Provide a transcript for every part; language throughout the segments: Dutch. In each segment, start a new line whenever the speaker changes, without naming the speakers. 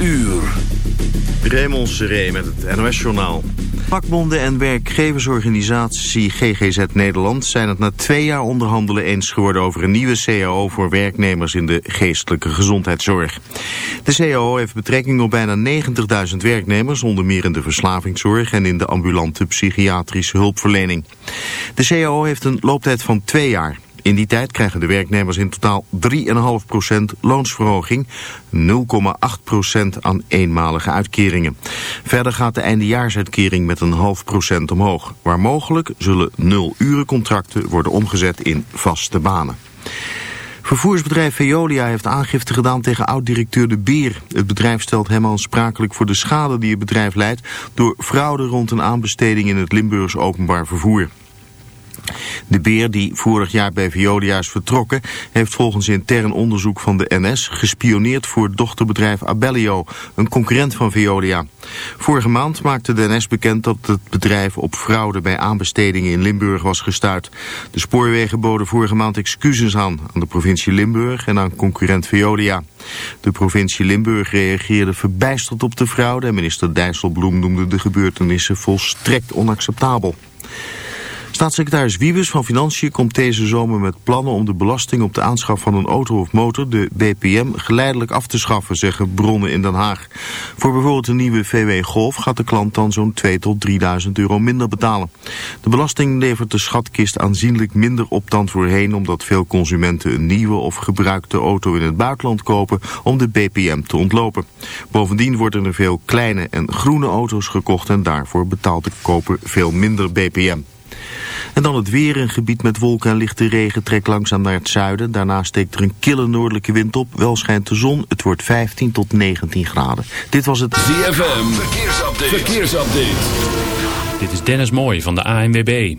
uur.
Raymond Seré met het NOS-journaal. Vakbonden en werkgeversorganisatie GGZ Nederland zijn het na twee jaar onderhandelen eens geworden over een nieuwe CAO voor werknemers in de geestelijke gezondheidszorg. De CAO heeft betrekking op bijna 90.000 werknemers, onder meer in de verslavingszorg en in de ambulante psychiatrische hulpverlening. De CAO heeft een looptijd van twee jaar. In die tijd krijgen de werknemers in totaal 3,5% loonsverhoging, 0,8% aan eenmalige uitkeringen. Verder gaat de eindejaarsuitkering met een half procent omhoog. Waar mogelijk zullen nul-urencontracten worden omgezet in vaste banen. Vervoersbedrijf Veolia heeft aangifte gedaan tegen oud-directeur De Beer. Het bedrijf stelt hem aansprakelijk voor de schade die het bedrijf leidt... door fraude rond een aanbesteding in het Limburgs openbaar vervoer. De beer die vorig jaar bij Veolia is vertrokken... heeft volgens intern onderzoek van de NS gespioneerd voor dochterbedrijf Abellio... een concurrent van Veolia. Vorige maand maakte de NS bekend dat het bedrijf op fraude... bij aanbestedingen in Limburg was gestuurd. De spoorwegen boden vorige maand excuses aan... aan de provincie Limburg en aan concurrent Veolia. De provincie Limburg reageerde verbijsterd op de fraude... en minister Dijsselbloem noemde de gebeurtenissen volstrekt onacceptabel. Staatssecretaris Wiebes van Financiën komt deze zomer met plannen om de belasting op de aanschaf van een auto of motor, de BPM, geleidelijk af te schaffen, zeggen bronnen in Den Haag. Voor bijvoorbeeld een nieuwe VW Golf gaat de klant dan zo'n 2 tot 3000 euro minder betalen. De belasting levert de schatkist aanzienlijk minder op dan voorheen, omdat veel consumenten een nieuwe of gebruikte auto in het buitenland kopen om de BPM te ontlopen. Bovendien worden er veel kleine en groene auto's gekocht en daarvoor betaalt de koper veel minder BPM. En dan het weer. Een gebied met wolken en lichte regen trekt langzaam naar het zuiden. Daarna steekt er een kille noordelijke wind op. Wel schijnt de zon. Het wordt 15 tot 19 graden. Dit was het
ZFM. Verkeersupdate. Verkeersupdate.
Dit is Dennis Mooij van de ANWB.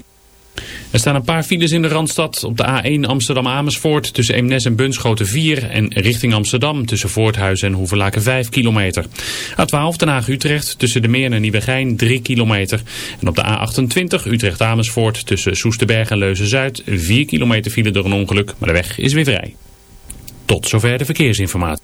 Er staan een paar files in de Randstad. Op de A1 Amsterdam-Amersfoort tussen Eemnes en Bunschoten 4 en richting Amsterdam tussen Voorthuizen en Hoevelaken 5 kilometer. A12 Den Haag-Utrecht tussen de Meer en Nieuwegein 3 kilometer. En op de A28 Utrecht-Amersfoort tussen Soesterberg en Leuzen-Zuid 4 kilometer file door een ongeluk, maar de weg is weer vrij. Tot zover de verkeersinformatie.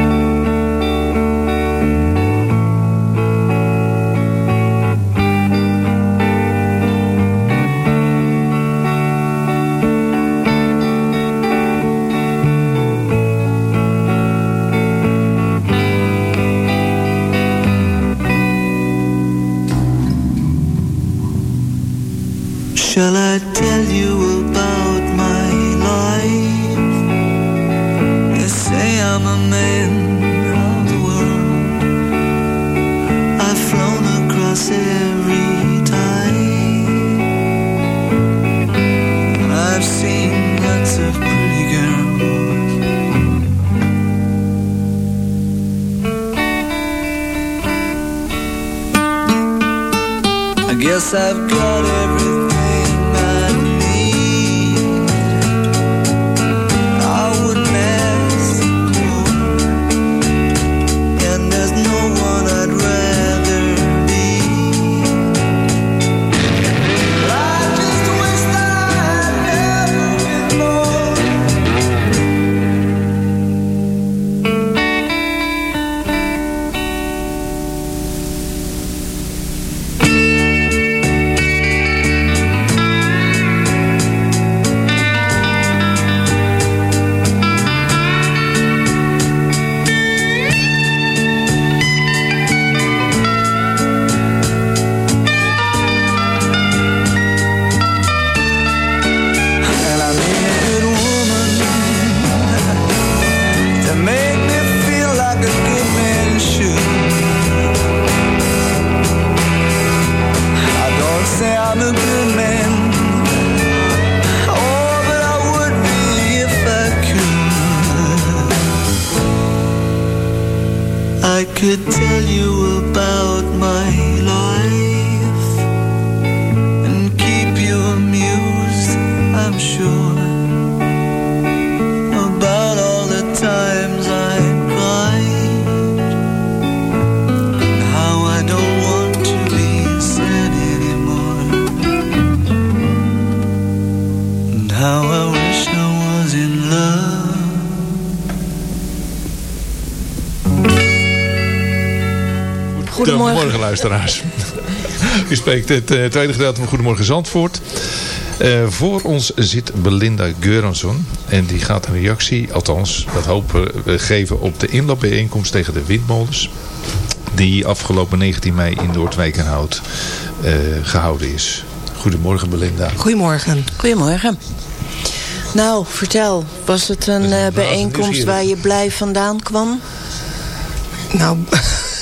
Could tell you
spreekt het eh, tweede gedeelte van Goedemorgen Zandvoort. Eh, voor ons zit Belinda Geuransson. En die gaat een reactie, althans dat hopen we, geven op de inloopbijeenkomst tegen de windmolens. Die afgelopen 19 mei in Noordwijkenhout eh gehouden is. Goedemorgen Belinda.
Goedemorgen.
Goedemorgen. Nou, vertel. Was het een bijeenkomst waar je blij vandaan kwam?
Nou,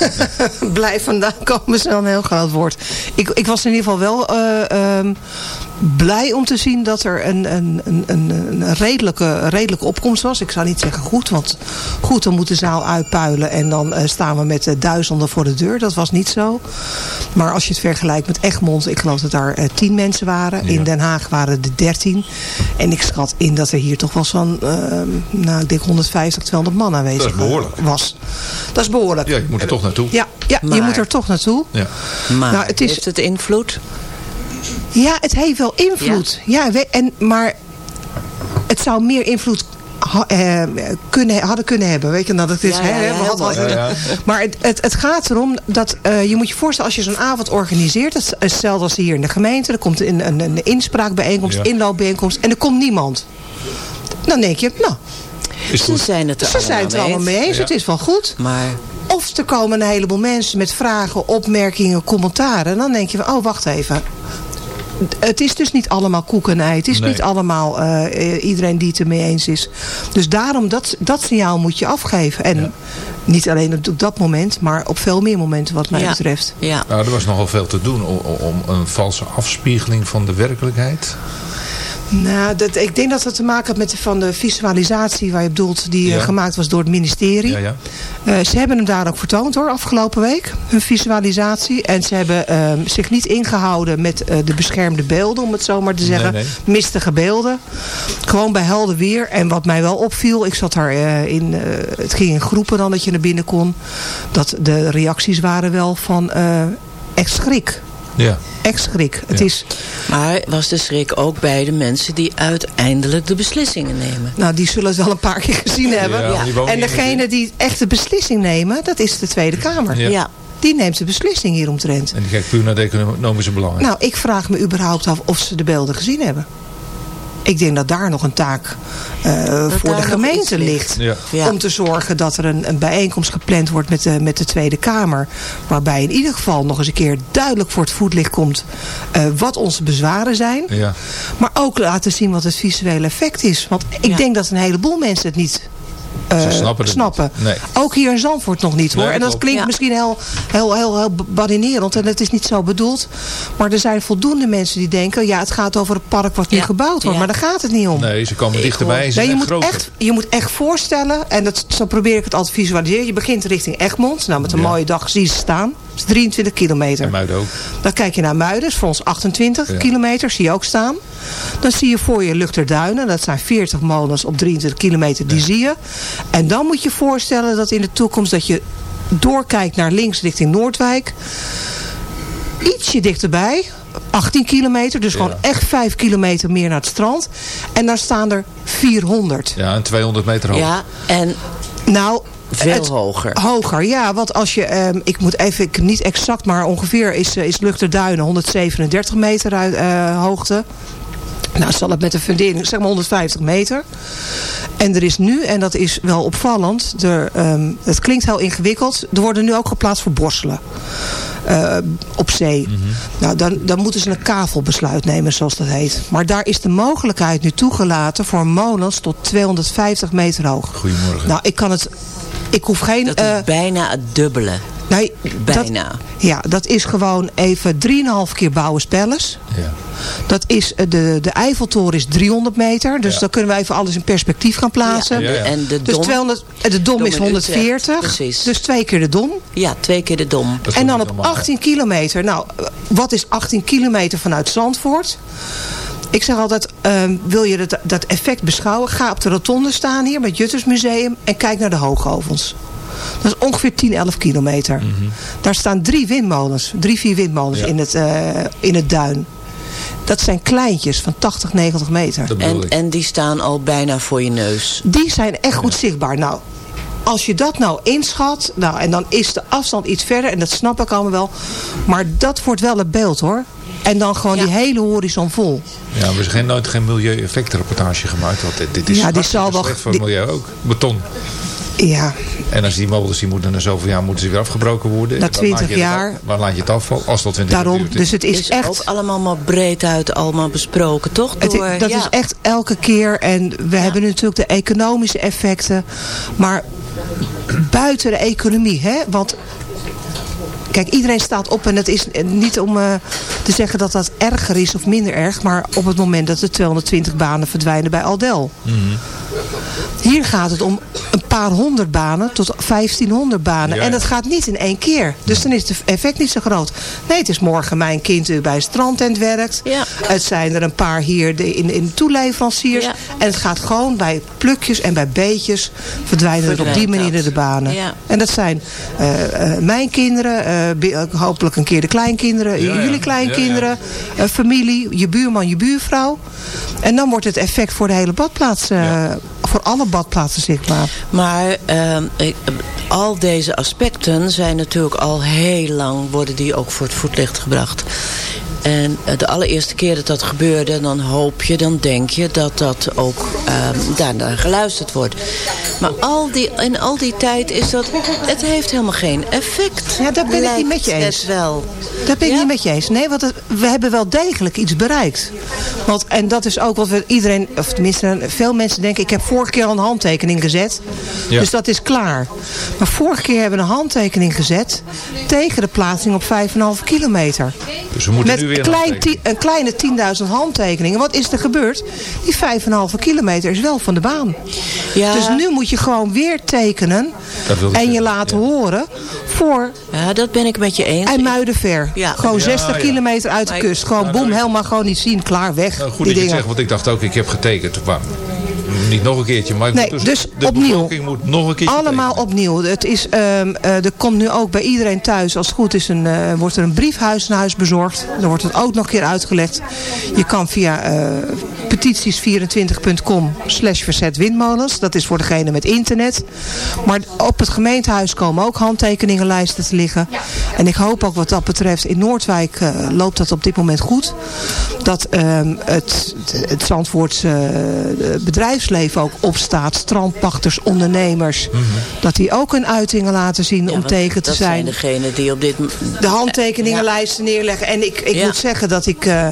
blij vandaan komen is wel een heel groot woord. Ik, ik was in ieder geval wel eh, ehm, blij om te zien dat er een, een, een, een, een redelijke, redelijke opkomst was. Ik zou niet zeggen goed, want goed, dan moet de zaal uitpuilen en dan eh, staan we met eh, duizenden voor de deur. Dat was niet zo. Maar als je het vergelijkt met Egmond, ik geloof dat daar eh, tien mensen waren. In Den Haag waren er dertien. En ik schat in dat er hier toch wel zo'n, ehm, nou ik denk 150, 200 man aanwezig
Dat is behoorlijk.
eh, was. Dat is behoorlijk.
Ja, je moet er toch naartoe.
Ja, ja je moet er toch naartoe.
Ja.
Maar
Nou, het is-
heeft het invloed?
Ja, het heeft wel invloed. Ja, we- en, maar het zou meer invloed ha- eh, kunnen, hadden kunnen hebben. Weet je, nou, dat is,
Ja,
hè,
ja,
we hadden
Ja, ja.
Maar het, het, het gaat erom dat eh, je moet je voorstellen, als je zo'n avond organiseert, dat is hetzelfde als hier in de gemeente, er komt een, een, een inspraakbijeenkomst,
Ja.
inloopbijeenkomst en er komt niemand. Dan denk je, nou,
Is
Ze
goed.
zijn het er
ze zijn het er allemaal mee eens,
Ja.
het is wel goed.
Maar
Of er komen een heleboel mensen met vragen, opmerkingen, commentaren. En dan denk je van, oh wacht even. Het is dus niet allemaal koek en ei. Het is
Nee.
niet allemaal eh, eh, iedereen die het ermee eens is. Dus daarom, dat, dat signaal moet je afgeven. En niet alleen op dat moment, maar op veel meer momenten wat mij
ja.
betreft.
Ja.
Nou, er was nogal veel te doen om, om een valse afspiegeling van de werkelijkheid.
Nou, dat, ik denk dat het te maken had met de, van de visualisatie waar je bedoelt, die eh, gemaakt was door het ministerie.
Ja, ja.
Eh, ze hebben hem daar ook vertoond hoor, afgelopen week. Hun visualisatie. En ze hebben ehm, zich niet ingehouden met eh, de beschermde beelden, om het zo maar te zeggen.
Nee,
Mistige beelden. Gewoon bij helder weer. En wat mij wel opviel, ik zat daar in, het ging in groepen dan dat je naar binnen kon. Dat de reacties waren wel van echt schrik.
Ja.
Echt schrik. Het
Ja.
is,
Maar was de schrik ook bij de mensen die uiteindelijk de beslissingen nemen?
nou die zullen het wel een paar keer gezien hebben.
Ja,
En degene die echt de beslissing nemen, dat is de Tweede Kamer.
Ja.
Ja.
Die neemt de beslissing hieromtrent.
En die kijkt puur naar de economische belangen.
Nou, ik vraag me überhaupt af of ze de beelden gezien hebben. Ik denk dat daar nog een taak eh, voor de gemeente
ligt.
ligt.
Ja.
Om te zorgen dat er een, een bijeenkomst gepland wordt met de, met de Tweede Kamer. Waarbij in ieder geval nog eens een keer duidelijk voor het voetlicht komt eh, wat onze bezwaren zijn.
Ja.
Maar ook laten zien wat het visuele effect is. Want ik
Ja.
denk dat een heleboel mensen het niet eh,
Ze snappen het
snappen.
Nee.
Ook hier in Zandvoort nog niet hoor.
Nee,
en dat klinkt
Ja.
misschien heel, heel, heel, heel badinerend. En het is niet zo bedoeld. Maar er zijn voldoende mensen die denken... ja, het gaat over het park wat nu gebouwd wordt.
Ja.
Maar daar gaat het niet om.
Nee, ze komen dichterbij. Ze
Nee, je, moet
groter.
echt, je moet echt voorstellen, en dat, zo probeer ik het altijd te visualiseren. Je begint richting Egmond. Nou, met een
Ja.
mooie dag zie je ze staan. Dat is 23 kilometer.
En Muiden ook.
Dan kijk je naar Muiden, dat is voor ons 28
Ja.
kilometer, zie je ook staan. Dan zie je voor je Luchterduinen, dat zijn 40 molens op 23 kilometer, die zie je. En dan moet je voorstellen dat in de toekomst dat je doorkijkt naar links richting Noordwijk. Ietsje dichterbij, 18 kilometer, dus gewoon echt 5 kilometer meer naar het strand. En daar staan er 400.
Ja, en 200 meter hoog.
Ja, en
Nou,
veel
het-
hoger.
Hoger, ja. Want als je, ehm, ik moet even, ik, niet exact, maar ongeveer is, eh, is Luchterduinen 137 meter uit, eh, hoogte. Nou, zal het met een fundering, zeg maar 150 meter. En er is nu, en dat is wel opvallend, er, ehm, het klinkt heel ingewikkeld, er worden nu ook geplaatst voor borstelen. Eh, op zee. Nou, dan, dan moeten ze een kavelbesluit nemen, zoals dat heet. Maar daar is de mogelijkheid nu toegelaten voor molens tot 250 meter hoog.
Goedemorgen.
Nou, ik kan het Ik hoef geen...
Dat is
eh,
bijna het dubbele.
Nee,
Bijna.
Dat, ja, dat is gewoon even 3,5 keer bouwen Palace.
Ja.
Dat is, eh, de, de Eiffeltoren is 300 meter. Dus
Ja.
dan kunnen we even alles in perspectief gaan plaatsen.
Ja, en, de, en de
Dus
dom.
200, eh, de dom,
Dom
is
in Utrecht,
140.
precies.
Dus twee keer de dom.
Ja, twee keer de dom.
Dat
En dan op
allemaal-
18 kilometer. Nou, eh, wat is 18 kilometer vanuit Zandvoort? Ik zeg altijd, ehm, wil je dat, dat effect beschouwen? Ga op de rotonde staan hier met Juttersmuseum en kijk naar de hoogovens. Dat is ongeveer 10, 11 kilometer.
Mhm.
Daar staan drie windmolens, drie, vier windmolens
Ja.
in, het, eh, in het duin. Dat zijn kleintjes van 80, 90 meter.
En, en die staan al bijna voor je neus.
Die zijn echt goed zichtbaar. Nou, als je dat nou inschat, nou, en dan is de afstand iets verder, en dat snap ik allemaal wel. Maar dat wordt wel het beeld hoor. En dan gewoon
Ja.
die hele horizon vol.
Ja, we hebben geen, nooit geen milieu-effectrapportage gemaakt. Want dit, dit is
Ja, die
hartstikke
zal wel-
slecht voor het milieu ook. Beton.
Ja,
En als die molens die moeten na zoveel jaar moeten ze weer afgebroken worden.
Na
En dan laat
20
je het
jaar.
Waar laat je het afval? Als dat 20 jaar
daarom.
duurt.
Dus het is
is
echt...
ook allemaal maar breed uit allemaal besproken, toch?
Het,
Door,
dat
ja.
is echt elke keer. En we hebben natuurlijk de economische effecten. Maar buiten de economie. Hè? Want kijk, iedereen staat op. En het is niet om eh, te zeggen dat dat erger is of minder erg. Maar op het moment dat er 220 banen verdwijnen bij Aldel. Hier gaat het om een paar honderd banen tot 1500 banen.
Ja,
En dat gaat niet in één keer. Dus dan is het effect niet zo groot. Nee, het is morgen mijn kind die bij een strandtent werkt.
Ja.
Het zijn er een paar hier de- in, in toeleveranciers.
Ja.
En het gaat gewoon bij plukjes en bij beetjes verdwijnen er op die
Verdwijnt
manier
dat.
de banen.
Ja.
En dat zijn eh, eh, mijn kinderen, eh, hopelijk een keer de kleinkinderen,
Ja, ja.
jullie kleinkinderen, eh, familie, je buurman, je buurvrouw. En dan wordt het effect voor de hele badplaats, eh, voor alle badplaatsen zichtbaar.
Maar ehm, al deze aspecten zijn natuurlijk al heel lang, worden die ook voor het voetlicht gebracht. En eh, de allereerste keer dat dat gebeurde, dan hoop je, dan denk je dat dat ook ehm daarnaar geluisterd wordt. Maar al die, in al die tijd is dat, het heeft helemaal geen effect.
Ja, daar ben ik niet met je eens.
Wel.
Dat ben ik
Ja?
niet met je eens. Nee, want het- we hebben wel degelijk iets bereikt. Want, en dat is ook wat we iedereen, of tenminste veel mensen denken... ik heb vorige keer al een handtekening gezet.
Ja.
Dus dat is klaar. Maar vorige keer hebben we een handtekening gezet... tegen de plaatsing op 5,5 kilometer.
Dus we moeten
Met
nu weer
klein een kleine 10.000 handtekeningen. Wat is er gebeurd? Die 5,5 kilometer is wel van de baan.
Ja.
Dus nu moet je gewoon weer tekenen...
Dat wil ik
en je
zeggen,
laten
ja.
horen voor
Ja, dat ben ik met je eens.
IJmuidenver.
Ja.
Gewoon
Ja,
60
ja.
kilometer uit de kust. Gewoon boem, helemaal gewoon niet zien. Klaar, weg.
Nou, goed
die
dat je
dingen.
zegt, want ik dacht ook, ik heb getekend. Maar, niet nog een keertje, maar
Nee,
moet
dus
de
opnieuw.
bevolking moet nog een keertje
Allemaal
tekenen.
opnieuw. Het is, eh, er komt nu ook bij iedereen thuis, als het goed is, een, eh, wordt er een briefhuis naar huis bezorgd. Dan wordt het ook nog een keer uitgelegd. Je kan via eh, petities24.com slash verzet windmolens. Dat is voor degene met internet. Maar op het gemeentehuis komen ook handtekeningenlijsten te liggen. En ik hoop ook wat dat betreft, in Noordwijk eh, loopt dat op dit moment goed. Dat ehm, het, het Zandvoortse eh, bedrijfsleven ook opstaat. Strandpachters, ondernemers. Dat die ook hun uitingen laten zien
Ja,
om tegen te
dat
zijn
zijn degenen die op dit...
de handtekeningenlijsten neerleggen. En ik, ik
Ja.
moet zeggen dat ik... eh,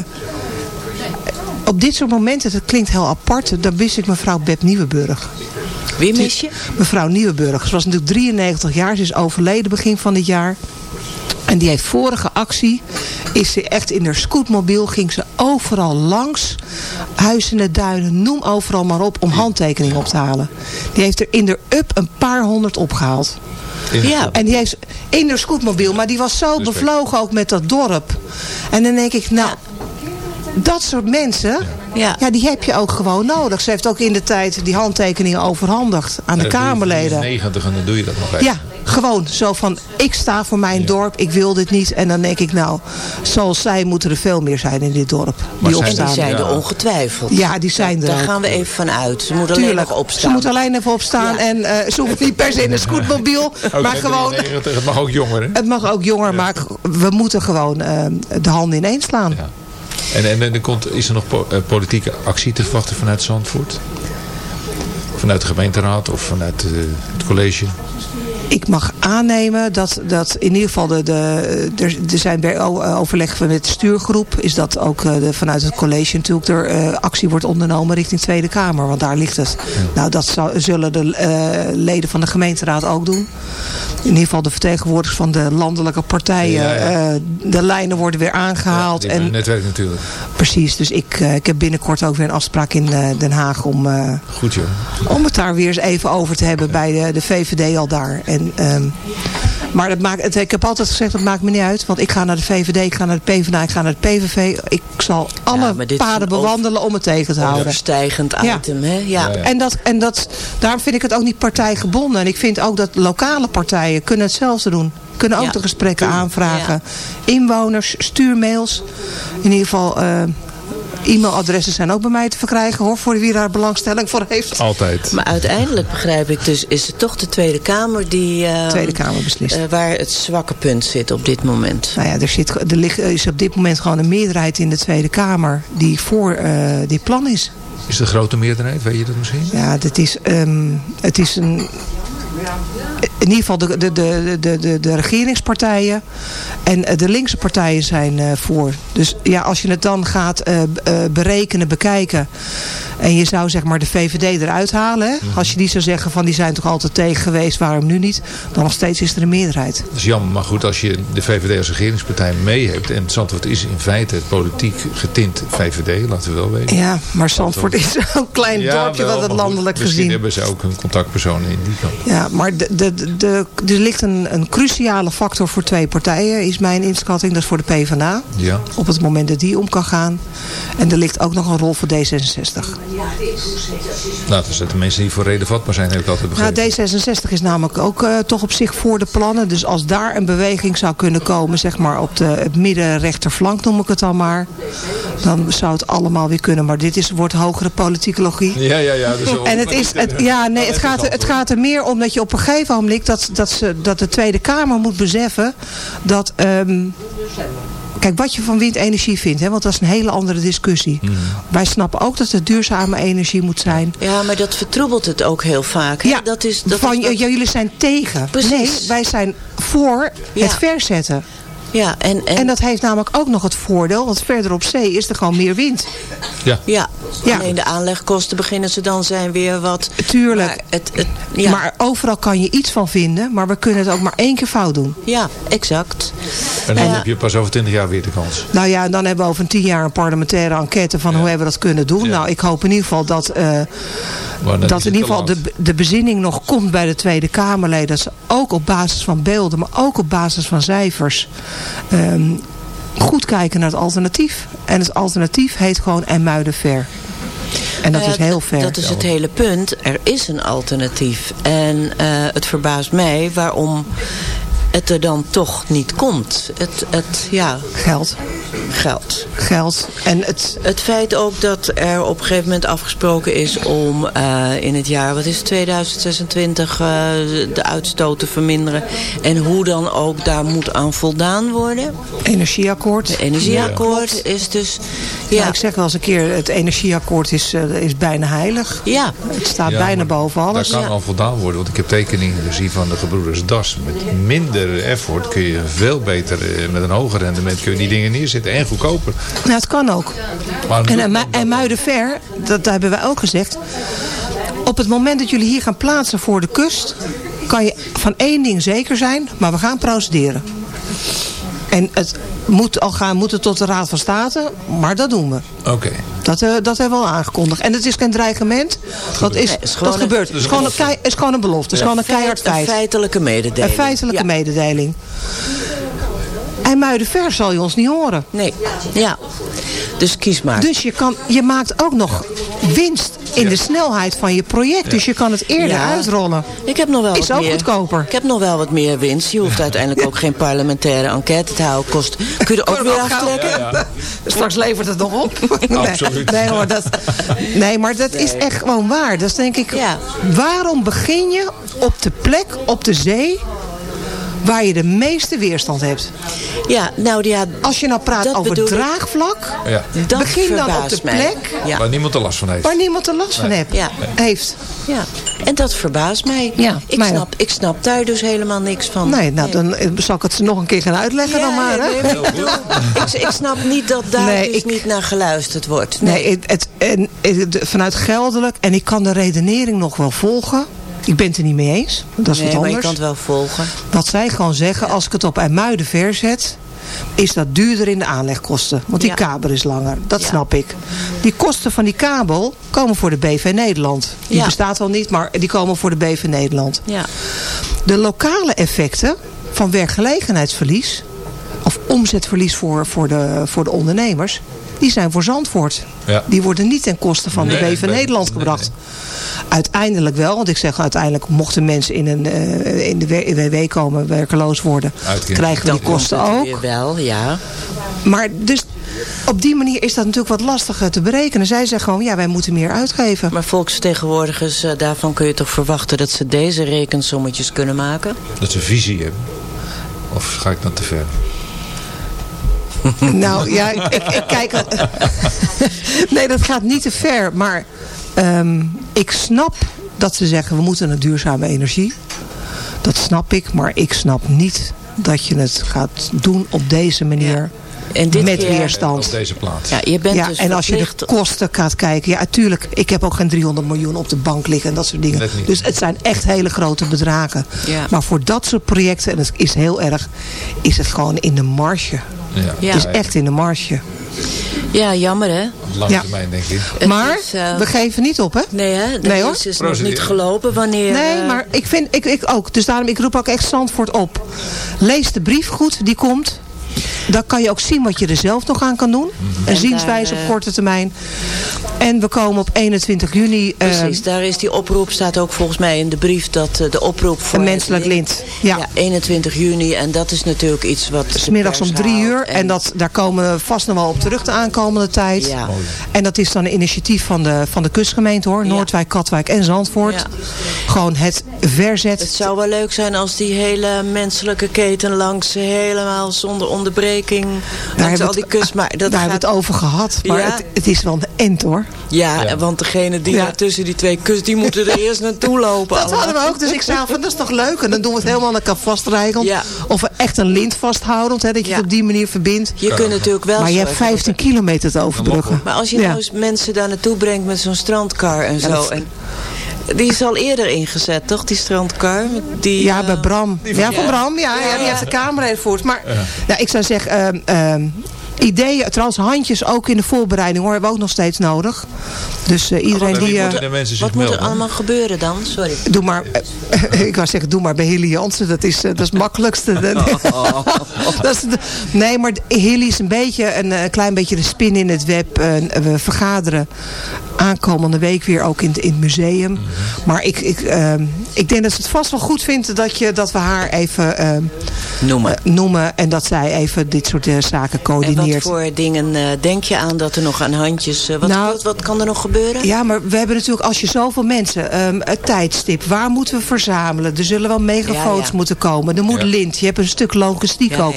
op dit soort momenten, dat klinkt heel apart, dan wist ik mevrouw Beb Nieuwenburg.
Wie mis je?
Mevrouw Nieuwenburg. Ze was natuurlijk 93 jaar. Ze is overleden begin van dit jaar. En die heeft vorige actie, is ze echt in haar scootmobiel, ging ze overal langs. Huis in de duinen, noem overal maar op, om handtekeningen op te halen. Die heeft er in de up een paar honderd opgehaald.
Ja,
En die heeft in haar scootmobiel, maar die was zo bevlogen ook met dat dorp. En dan denk ik, nou, dat soort mensen,
Ja.
ja. die heb je ook gewoon nodig. Ze heeft ook in de tijd die handtekeningen overhandigd aan de
je-
Kamerleden.
90 en dan doe je dat nog even.
Ja, gewoon zo van, ik sta voor mijn dorp, ik wil dit niet. En dan denk ik, nou, zoals zij moeten er veel meer zijn in dit dorp.
Maar
Die
zijn
en die
opstaan.
zijn
Ja.
er ongetwijfeld.
Ja, die zijn er
Daar
ook.
gaan we even van uit. Ze moeten alleen nog opstaan.
ze moet alleen even opstaan.
Ja.
En eh, ze hoeft niet per se in een scootmobiel. Maar gewoon,
93, het mag ook jonger, hè?
het mag ook jonger, maar we moeten gewoon eh, de handen ineens slaan.
Ja. En, en, en komt, is er nog eh, politieke actie te verwachten vanuit Zandvoort? Vanuit de gemeenteraad of vanuit eh, het college?
Ik mag aannemen dat, dat in ieder geval de, de, er, er zijn bij o- overleg met de stuurgroep. Is dat ook eh, de, vanuit het college natuurlijk er eh, actie wordt ondernomen richting Tweede Kamer. Want daar ligt het. Nou, dat zou, zullen de eh, leden van de gemeenteraad ook doen. In ieder geval de vertegenwoordigers van de landelijke partijen.
Ja, ja.
eh, de lijnen worden weer aangehaald. En
netwerk natuurlijk.
Precies, dus ik, eh, ik heb binnenkort ook weer een afspraak in eh, Den Haag om, eh,
Goed joh.
om het daar weer eens even over te hebben bij de, de VVD al daar. En, ehm, maar dat maakt, het, ik heb altijd gezegd, dat maakt me niet uit. Want ik ga naar de VVD, ik ga naar de PvdA, ik ga naar de PVV. Ik zal alle paden
een
bewandelen om het tegen te houden.
Overstijgend
Ja.
item, hè? Ja.
En, dat, en dat, daarom vind ik het ook niet partijgebonden. En ik vind ook dat lokale partijen kunnen hetzelfde doen. Kunnen ook
Ja.
de gesprekken aanvragen. Inwoners, stuurmails. In ieder geval, eh, e-mailadressen zijn ook bij mij te verkrijgen hoor. Voor wie daar belangstelling voor heeft.
Altijd.
Maar uiteindelijk begrijp ik dus, is het toch de Tweede Kamer die... eh,
Tweede Kamer beslist.
eh, waar het zwakke punt zit op dit moment.
Nou ja, er, zit, er ligt, is op dit moment gewoon een meerderheid in de Tweede Kamer die voor eh, dit plan is.
Is de grote meerderheid, weet je dat misschien?
Ja, dat is, ehm, het is een... In ieder geval de, de, de, de, de, de regeringspartijen en de linkse partijen zijn eh, voor. Dus ja, als je het dan gaat eh, eh, berekenen, bekijken... en je zou zeg maar de VVD eruit halen... Hè? als je die zou zeggen van die zijn toch altijd tegen geweest, waarom nu niet... dan nog steeds is er een meerderheid.
Dat is jammer, maar goed, als je de VVD als regeringspartij mee hebt... en Zandvoort is in feite het politiek getint VVD, laten we wel weten.
Ja, maar Zandvoort is zo'n klein
Ja,
dorpje
wel,
wat het landelijk
Misschien
gezien...
hebben ze ook een contactpersoon in die kant.
Ja, maar de, de, de, er ligt een, een cruciale factor voor twee partijen, is mijn inschatting. Dat is voor de PvdA.
Ja.
Op het moment dat die om kan gaan. En er ligt ook nog een rol voor D66.
Nou, dus dat de mensen die voor reden vatbaar zijn, heb ik altijd
Nou,
begrepen.
D66 is namelijk ook eh, toch op zich voor de plannen. Dus als daar een beweging zou kunnen komen, zeg maar op de, het midden-rechterflank noem ik het dan maar. Dan zou het allemaal weer kunnen. Maar dit is, wordt hogere politicologie.
Ja, ja, ja. Dus
En het is, het, ja, nee, het gaat, het gaat er meer om dat je op een gegeven moment dat, dat, ze, dat de Tweede Kamer moet beseffen dat, ehm, kijk wat je van windenergie vindt, hè, want dat is een hele andere discussie.
Mhm.
Wij snappen ook dat het duurzame energie moet zijn.
Ja, maar dat vertroebelt het ook heel vaak. hè?
Ja,
dat is, dat
van,
is wat-
jullie zijn tegen.
Precies.
Nee, wij zijn voor
Ja.
het verzetten.
ja, en, en,
En dat heeft namelijk ook nog het voordeel, want verder op zee is er gewoon meer wind.
Ja.
ja,
Ja.
alleen de aanlegkosten beginnen ze dan zijn weer wat...
Tuurlijk.
Maar, het, het, ja,
Maar overal kan je iets van vinden, maar we kunnen het ook maar één keer fout doen.
ja, exact.
En dan heb je pas over twintig jaar weer de kans.
Nou ja, en dan hebben we over een tien jaar een parlementaire enquête van hoe hebben we dat kunnen doen.
Ja.
Nou, ik hoop in ieder geval dat, eh, dat in ieder geval de, de bezinning nog komt bij de Tweede Kamerleden. Dat ze ook op basis van beelden, maar ook op basis van cijfers ehm, goed kijken naar het alternatief. En het alternatief heet gewoon Emuiden Ver. En dat
Nou
is heel ver.
Dat is het hele punt. Er is een alternatief. En eh, het verbaast mij waarom het er dan toch niet komt. Het, het ja,
Geld.
geld.
Geld. En het,
Het feit ook dat er op een gegeven moment afgesproken is om eh, in het jaar, wat is het, 2026, eh, de uitstoot te verminderen. En hoe dan ook, daar moet aan voldaan worden.
energieakkoord.
Het energieakkoord is dus,
Ja. ik zeg wel eens een keer, het energieakkoord is, eh, is bijna heilig.
ja,
Het staat
Ja,
bijna boven alles.
Daar kan al voldaan worden, want ik heb tekeningen gezien van de gebroeders Das. Met minder effort kun je veel beter, eh, met een hoger rendement, kun je die dingen neerzetten. En goedkoper.
Nou, het kan ook.
Maar
En, en, en Muidenver, dat dat hebben wij ook gezegd. Op het moment dat jullie hier gaan plaatsen voor de kust... kan je van één ding zeker zijn, maar we gaan procederen. En het moet al gaan, moet het tot de Raad van State, maar dat doen we.
Oké.
Dat, eh, dat hebben we al aangekondigd. En het is geen dreigement. Dat, is,
Nee, het is gewoon
dat
een-
gebeurt. Het is gewoon een, kei- is gewoon een belofte. Het is gewoon een keihard
een
feit.
feitelijke mededeling.
Een feitelijke
Ja.
mededeling. En Muidenver zal je ons niet horen.
Nee, ja. Dus kies maar.
Dus je, kan, je maakt ook nog winst in de snelheid van je project. Dus je kan het eerder
Ja.
uitrollen.
Ik heb nog wel
Is
wat
ook
meer.
goedkoper.
Ik heb nog wel wat meer winst. Je hoeft uiteindelijk ook geen parlementaire enquête te houden. Kost, kun je er ook weer aftrekken?
Straks levert het nog op.
Absoluut.
Nee, hoor, dat, nee maar dat is echt gewoon waar. Dus denk ik,
Ja.
waarom begin je op de plek, op de zee... waar je de meeste weerstand hebt.
Ja, nou ja,
Als je nou praat over draagvlak,
Ja.
dat
begin dan op de plek
Ja.
Waar niemand er last van heeft.
waar niemand er last van heeft.
Ja.
heeft.
ja, en dat verbaast mij.
Ja,
ik,
mij
snap, ik snap daar dus helemaal niks van.
Nee, nou dan eh, zal ik het nog een keer gaan uitleggen dan maar. Hè?
nee, ik, snap niet dat daar
Nee,
dus
ik-
niet naar geluisterd wordt.
Nee, het, het, en, het- vanuit geldelijk, en ik kan de redenering nog wel volgen. Ik ben het er niet mee eens. Dat is
Nee,
wat
maar je
anders.
kan het wel volgen.
Wat zij gewoon zeggen, als ik het op IJmuiden verzet... is dat duurder in de aanlegkosten. Want die
Ja.
kabel is langer. Dat
Ja.
snap ik. Die kosten van die kabel komen voor de BV Nederland. Die
Ja.
bestaat al niet, maar die komen voor de BV Nederland.
Ja.
De lokale effecten van werkgelegenheidsverlies... of omzetverlies voor, voor, de, voor de ondernemers... die zijn voor Zandvoort.
Ja.
Die worden niet ten koste van
Nee,
de BV
nee,
Nederland
nee,
gebracht. Uiteindelijk wel, want ik zeg uiteindelijk mochten mensen in, een, eh, in de WW komen werkeloos worden,
Uitkering.
krijgen we die
Dan
kosten ook.
Weer wel, ja.
Maar dus op die manier is dat natuurlijk wat lastiger te berekenen. Zij zeggen gewoon, ja wij moeten meer uitgeven.
Maar volksvertegenwoordigers, eh, daarvan kun je toch verwachten dat ze deze rekensommetjes kunnen maken?
Dat ze visie hebben. Of ga ik dan te ver?
Nou ja, ik, kijk... nee, dat gaat niet te ver. Maar ehm, ik snap dat ze zeggen, we moeten naar duurzame energie. Dat snap ik, maar ik snap niet dat je het gaat doen op deze manier.
En dit
met
keer-
weerstand.
Op deze plaats.
Ja, je bent
Ja,
dus
en als je de kosten gaat kijken. Ja, natuurlijk. Ik heb ook geen 300 miljoen op de bank liggen en dat soort dingen.
Net niet.
Dus het zijn echt hele grote bedragen.
Ja.
Maar voor dat soort projecten, en het is heel erg, is het gewoon in de marge.
Ja.
Ja.
Het is echt in de marge.
Ja, jammer hè?
Op lange
Ja.
termijn denk ik.
Het
maar
is, eh,
we geven niet op, hè?
Nee hè? De
Nee, hoor.
is nog niet gelopen wanneer...
Nee,
eh,
maar ik vind, ik, ik ook. Dus daarom, ik roep ook echt Zandvoort op. Lees de brief goed, die komt. Dan kan je ook zien wat je er zelf nog aan kan doen. Een zienswijze
daar,
op
eh,
korte termijn. En we komen op 21 juni... eh,
Precies, daar is die oproep, staat ook volgens mij in de brief, dat eh, de oproep voor...
Een menselijk lint, ja.
21 juni, en dat is natuurlijk iets wat...
Smiddags om drie uur. En, dat, daar komen we vast nog wel op terug de aankomende tijd.
Ja.
En dat is dan een initiatief van de, van de kustgemeente hoor. Noordwijk, Katwijk en Zandvoort.
Ja.
Gewoon het verzet.
Het zou wel leuk zijn als die hele menselijke keten langs helemaal zonder onderbreking,
hebben
al die
we het-
kust, maar dat
daar
gaat...
hebben we het over gehad. Maar
Ja.
het, het is wel een end hoor.
Ja,
Ja.
want degene die
Ja.
daar tussen die twee kust, die moeten er eerst naartoe lopen.
Dat
allemaal.
hadden we ook. Dus ik zei van, dat is toch leuk. En dan doen we het helemaal aan elkaar vastrijgend.
Ja.
Of we echt een lint vasthoudend. Hè, dat je
Ja.
het op die manier verbindt.
Je kunt natuurlijk wel
Maar je hebt
zorgen dat
15 kilometer te overbruggen.
Maar als je
Ja.
nou eens mensen daar naartoe brengt met zo'n strandkar en zo.
dat-
En die is al eerder ingezet, toch? Die strandkar? Die,
Ja,
eh,
bij Bram. Ja, van
Ja.
Bram. Ja, ja, die
Ja.
heeft de camera ervoor. Maar ja, ik zou zeggen... ehm, ehm, ideeën, trouwens handjes ook in de voorbereiding hoor, hebben we ook nog steeds nodig. Dus eh, iedereen
En
die... eh,
Wat moet er allemaal gebeuren dan? Sorry.
Doe maar, eh, ik wou zeggen, doe maar bij Hilly Jansen. Dat is, eh, dat is het makkelijkste. dat is de- nee, maar Hilly is een beetje, een, eh, klein beetje de spin in het web. Eh, we vergaderen aankomende week weer ook in, het- in het museum. Maar ik, ik, eh, ik denk dat ze het vast wel goed vindt dat, je, dat we haar even eh,
Noemen.
eh, noemen. En dat zij even dit soort eh, zaken
En
coördineert.
wat voor dingen eh, denk je aan dat er nog aan handjes... wat,
Nou,
wat, wat kan er nog gebeuren?
Ja, maar we hebben natuurlijk als je zoveel mensen, ehm, het tijdstip, waar moeten we verzamelen? Er zullen wel megafoons
Ja, ja.
moeten komen. Er moet
Ja.
lint, je hebt een stuk logistiek
Ja,
ook.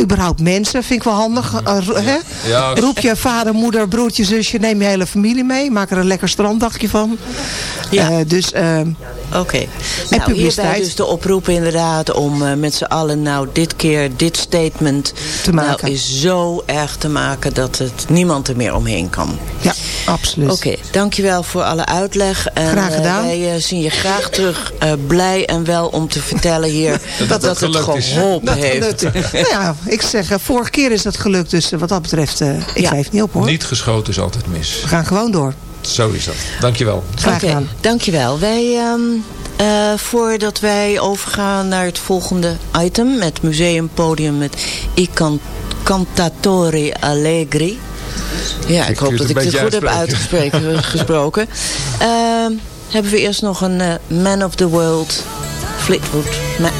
Überhaupt mensen, vind ik wel handig. Uh, hè?
Ja.
Roep je vader, moeder, broertje, zusje, neem je hele familie mee. Maak er een lekker stranddagje van.
Ja.
Eh, dus ehm,
Oké. Nou, hierbij
publiciteit.
dus de oproep inderdaad om eh, met z'n allen nou dit keer dit statement
Te maken.
Nou, is zo erg te maken dat het niemand er meer omheen kan.
ja, absoluut.
Oké, dankjewel voor alle uitleg. En,
Graag
eh,
gedaan.
wij eh, zien je graag terug eh, blij en wel om te vertellen hier dat,
het
het
is.
geholpen
Dat
heeft.
gelukt. nou ja, ik zeg, eh, vorige keer is dat gelukt. Dus eh, wat dat betreft, eh, ik
Ja.
geef niet op hoor.
Niet geschoten is altijd mis.
We gaan gewoon door.
Zo is dat. Dankjewel.
Graag gedaan.
dankjewel. Wij, ehm, eh, voordat wij overgaan naar het volgende item... met Museumpodium met I Can- Cantatori Allegri... Ja, ik
Ik
hoop dat
het
ik dit goed heb uitgesproken. gesproken. Ehm, hebben we eerst nog een Man of the World, Fleetwood Mac.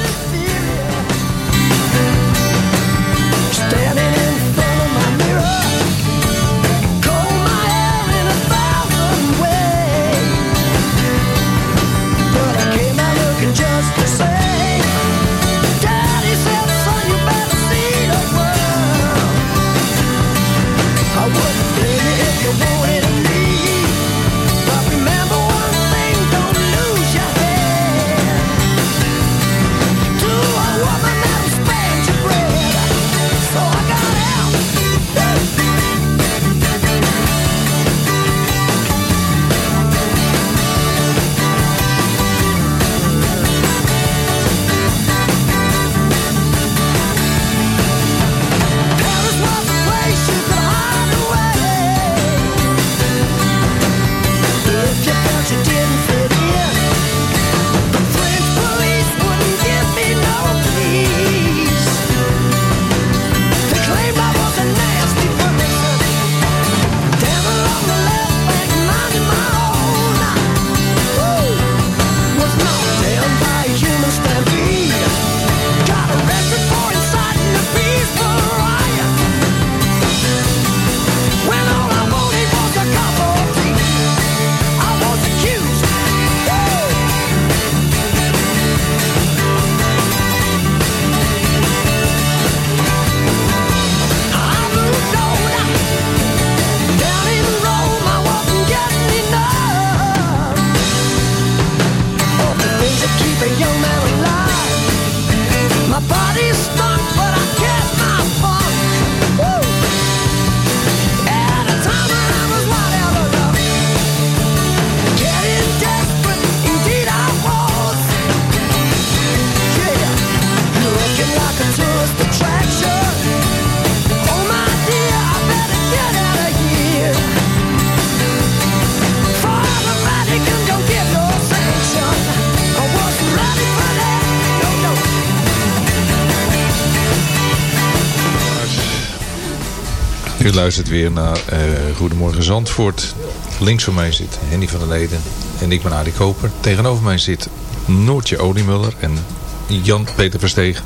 Luistert weer naar eh, Goedemorgen Zandvoort. Links van mij zit Henny van der Leden en ik ben Arie Koper. Tegenover mij zit Noortje Oliemuller en Jan-Peter Versteeg.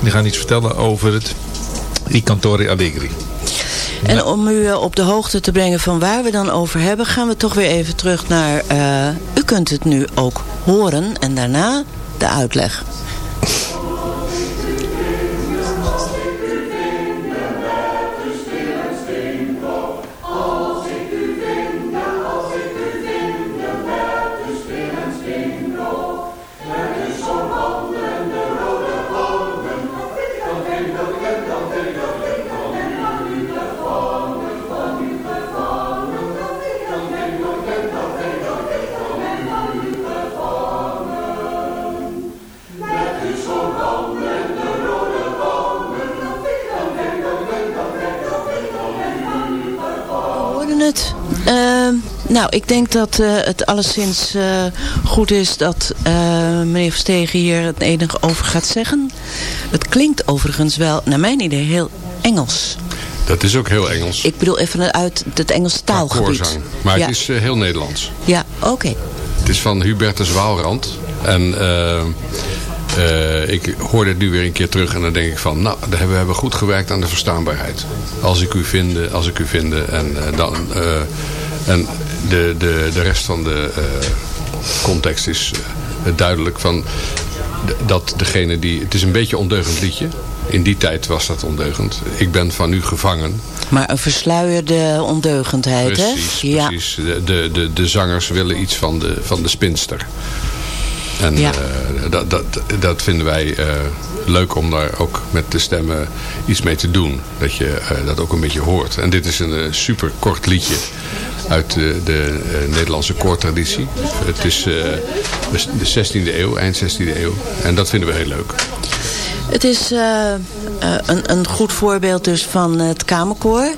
Die gaan iets vertellen over het I Allegri.
En om u eh, op de hoogte te brengen van waar we dan over hebben... gaan we toch weer even terug naar... eh, u kunt het nu ook horen en daarna de uitleg. Nou, ik denk dat eh, het alleszins eh, goed is dat eh, meneer Verstegen hier het enige over gaat zeggen. Het klinkt overigens wel, naar mijn idee, heel Engels.
Dat is ook heel Engels.
Ik bedoel even uit het Engelse taalgebied.
koorzang. Maar
ja.
het is heel Nederlands.
Ja, oké.
Het is van Hubertus Waalrand. En ik hoor dit nu weer een keer terug en dan denk ik van... nou, we hebben, we hebben goed gewerkt aan de verstaanbaarheid. Als ik u vind, als ik u vind en dan... en de, de, de rest van de eh, context is eh, duidelijk van... dat degene die... Het is een beetje een ondeugend liedje. In die tijd was dat ondeugend. Ik ben van u gevangen.
Maar een versluierde ondeugendheid,
Precies,
hè? Ja.
precies. De, de, de, de zangers willen iets van de, van de spinster. En
Ja.
eh, dat, dat, dat vinden wij leuk om daar ook met de stemmen iets mee te doen. Dat je dat ook een beetje hoort. En dit is een super kort liedje uit de, de eh, Nederlandse koortraditie. Het is eh, de 16e eeuw, eind 16e eeuw. En dat vinden we heel leuk.
Het is eh, een, een goed voorbeeld dus van het kamerkoor.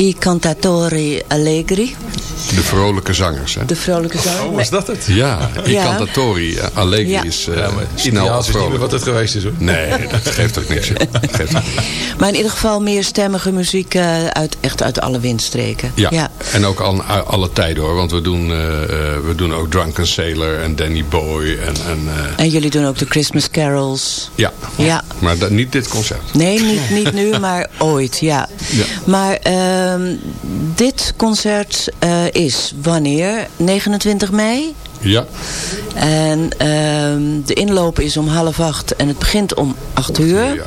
I Cantatori Allegri.
De vrolijke zangers. Hè?
De vrolijke zang.
Oh, was dat het?
Ja, I
Ja.
Cantatori eh, Allegri
Ja.
is eh,
Ja, maar
snel
Italiaans is niet meer
vrolijk.
wat het geweest is hoor.
Nee, dat geeft ook niks. geeft.
Maar in ieder geval meer stemmige muziek eh, uit, echt uit alle windstreken.
Ja. en ook al alle tijden hoor. Want we doen, we doen ook Drunken Sailor en Danny Boy. En, en, eh,
En jullie doen ook de Christmas carols.
ja.
Ja.
maar dat, niet dit concert.
Nee, niet, niet nu, maar ooit, ja.
Ja.
Maar ehm, dit concert eh, is wanneer? 29 mei?
Ja,
En ehm, de inloop is om half acht en het begint om acht uur.
ja.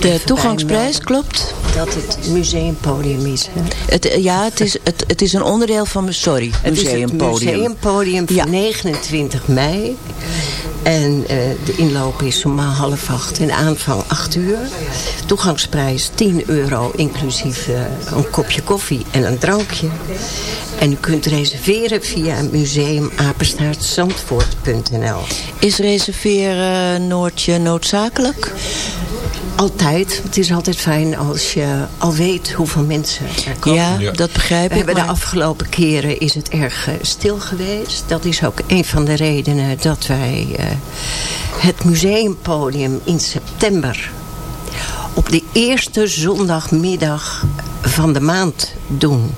De toegangsprijs, klopt.
dat het museumpodium is. Hè?
Het, eh, ja, het is, het, het is een onderdeel van... Sorry,
Het is het
museumpodium.
museumpodium van
Ja.
29 mei. En eh, de inloop is om half acht en aanvang 8 uur. Toegangsprijs 10 euro, inclusief eh, een kopje koffie en een drankje. En u kunt reserveren via museumapenstaartzandvoort.nl.
Is reserveren Noortje noodzakelijk?
Altijd. Het is altijd fijn als je al weet hoeveel mensen er komen.
Ja,
Ja.
dat begrijp
We
ik.
hebben de
maar-
afgelopen keren is het erg eh, stil geweest. Dat is ook een van de redenen dat wij eh, het museumpodium in september... op de eerste zondagmiddag van de maand doen.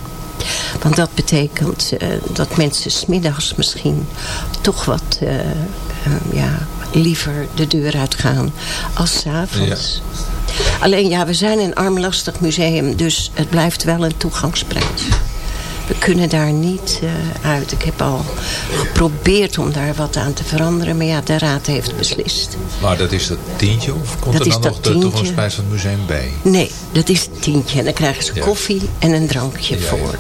Want dat betekent eh, dat mensen smiddags misschien toch wat ja, liever de deur uitgaan als 's avonds. Alleen ja, we zijn een armlastig museum, dus het blijft wel een toegangsprijs. We kunnen daar niet eh, uit. Ik heb al geprobeerd om daar wat aan te veranderen, maar ja, de raad heeft beslist.
Maar dat is dat tientje of komt
Dat
er dan nog de toegangsprijs van het museum bij?
Nee, dat is het tientje. En dan krijgen ze
Ja.
koffie en een drankje
Ja, ja.
voor.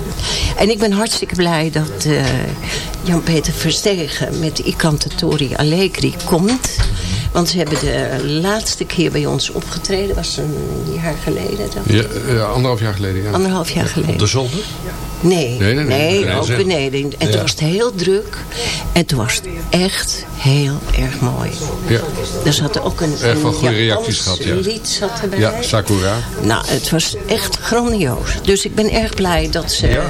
En ik ben hartstikke blij dat eh, Jan-Peter Verstegen met I Cantatori Allegri komt. Want ze hebben de laatste keer bij ons opgetreden. was een jaar geleden.
Ja, eh, anderhalf jaar geleden, ja.
Anderhalf jaar geleden.
Op de zolder?
Nee,
Nee,
nee,
nee,
ook beneden. En toen
Ja.
was het heel druk. En toen was het echt heel erg mooi.
Ja.
Er zat ook een,
Erg veel
een
goede reacties gehad, ja.
lied zat erbij.
Ja, Sakura.
Nou, het was echt grandioos. Dus ik ben erg blij dat ze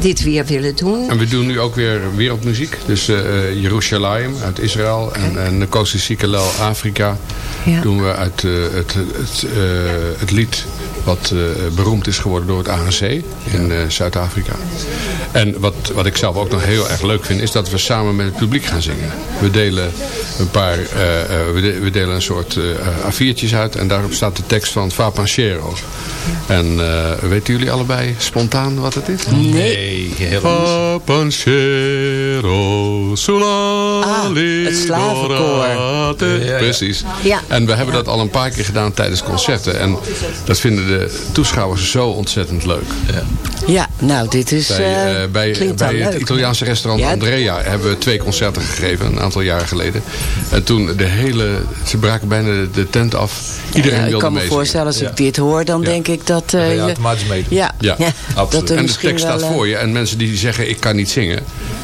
dit weer willen doen.
En we doen nu ook weer wereldmuziek. Dus eh eh, Jeruzalem uit Israël en, en Nkosi Sikelel Afrika.
Ja.
Doen we uit eh, het, het, eh, het lied wat eh, beroemd is geworden door het ANC in eh, Zuid-Afrika. En wat, wat ik zelf ook nog heel erg leuk vind, is dat we samen met het publiek gaan zingen. We delen een paar, eh, eh, we, de- we delen een soort eh A4'tjes uit en daarop staat de tekst van Va Panchero. En eh, weten jullie allebei spontaan wat het is?
Nee, helemaal
Panchero, sulla
Ah, het slavenkoor.
Precies.
Ja.
En we hebben dat al een paar keer gedaan tijdens concerten. En dat vinden de toeschouwers zo ontzettend leuk.
Ja, nou, dit is...
Bij,
eh,
eh, bij, bij het
leuk.
Italiaanse restaurant
Ja.
Andrea hebben we twee concerten gegeven, een aantal jaren geleden. En toen de hele, ze braken bijna de, de tent af. Iedereen
ja, ik
wilde
kan me voorstellen, als
Ja.
ik dit hoor, dan
Ja.
denk ik dat... eh,
ga je automatisch meedoen.
Ja,
Ja,
Ja.
dat er
en de tekst staat voor je. En mensen die zeggen ik kan niet zingen.